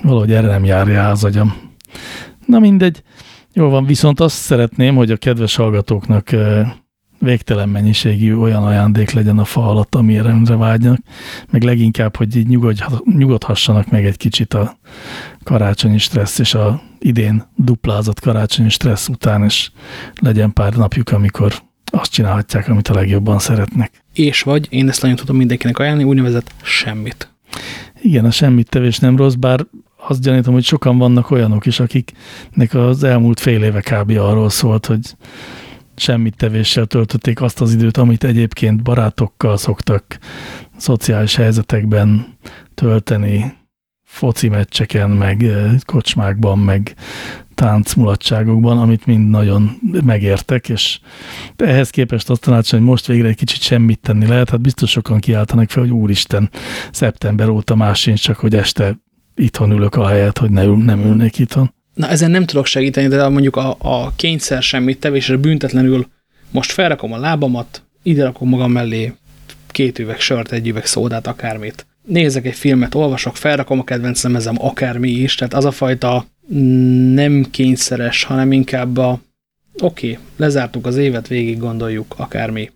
Valahogy erre nem járja az agyam. Na mindegy. Jó van, viszont azt szeretném, hogy a kedves hallgatóknak eh, végtelen mennyiségű olyan ajándék legyen a fa alatt, amire vágynak, meg leginkább, hogy így nyugodhassanak meg egy kicsit a karácsonyi stressz és a idén duplázott karácsonyi stressz után, és legyen pár napjuk, amikor azt csinálhatják, amit a legjobban szeretnek. És vagy, én ezt nagyon tudom mindenkinek ajánlani, úgynevezett semmit. Igen, a semmit tevés nem rossz, bár azt gyanítom, hogy sokan vannak olyanok is, akiknek az elmúlt fél éve kb. arról szólt, hogy semmit tevéssel töltötték azt az időt, amit egyébként barátokkal szoktak szociális helyzetekben tölteni, foci meccseken, meg kocsmákban, meg táncmulatságokban, amit mind nagyon megértek, és ehhez képest azt tanácsolom, hogy most végre egy kicsit semmit tenni lehet, hát biztos sokan kiáltanak fel, hogy úristen, szeptember óta más sincs, csak hogy este itthon ülök a helyet, hogy ne ül, nem ülnék itthon. Na ezen nem tudok segíteni, de mondjuk a, a kényszer semmit tevésre büntetlenül most felrakom a lábamat, ide rakom magam mellé két üveg sört, egy üveg szódát, akármit. Nézek egy filmet, olvasok, felrakom a kedvenc lemezem, akármi is, tehát az a fajta nem kényszeres, hanem inkább a oké, okay, lezártuk az évet, végig gondoljuk, akármi.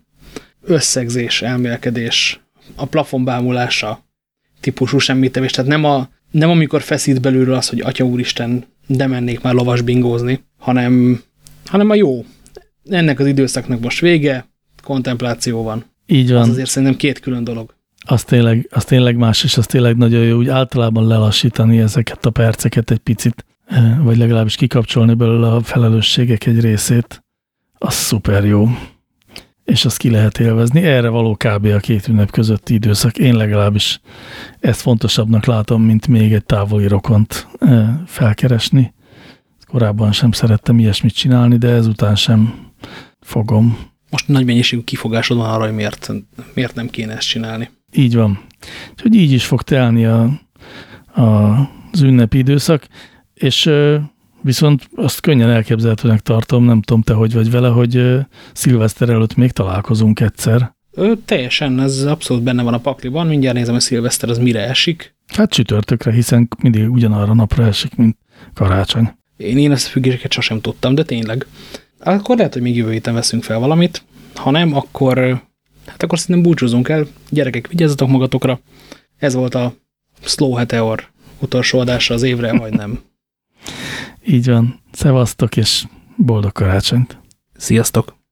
Összegzés, elmélkedés, a plafon bámulása típusú semmittevés, tehát nem, a, nem amikor feszít belülről az, hogy Atya Úristen, de mennék már lovas bingózni, hanem, hanem a jó. Ennek az időszaknak most vége, kontempláció van. Így van. Az azért szerintem két külön dolog. Az tényleg, az tényleg más, és az tényleg nagyon jó, úgy általában lelassítani ezeket a perceket egy picit, eh, vagy legalábbis kikapcsolni belőle a felelősségek egy részét. Az szuper jó. És azt ki lehet élvezni. Erre való kb. a két ünnep közötti időszak. Én legalábbis ezt fontosabbnak látom, mint még egy távoli rokont eh, felkeresni. Korábban sem szerettem ilyesmit csinálni, de ezután sem fogom. Most nagy mennyiségű kifogásod van arra, hogy miért, miért nem kéne ezt csinálni. Így van. Úgyhogy így is fog telni a, a, az ünnepi időszak, és viszont azt könnyen elképzelhetőnek tartom, nem tudom te hogy vagy vele, hogy szilveszter előtt még találkozunk egyszer. Ö, teljesen, ez abszolút benne van a pakliban, mindjárt nézem, hogy szilveszter az mire esik. Hát csütörtökre, hiszen mindig ugyanarra napra esik, mint karácsony. Én, én ezt a függéseket sosem tudtam, de tényleg. Akkor lehet, hogy még jövő héten veszünk fel valamit. Ha nem, akkor, hát akkor szerintem búcsúzunk el. Gyerekek, vigyázzatok magatokra. Ez volt a Slow Heteor utolsó adása az évre, vagy nem. Így van. Szevasztok, és boldog karácsonyt. Sziasztok!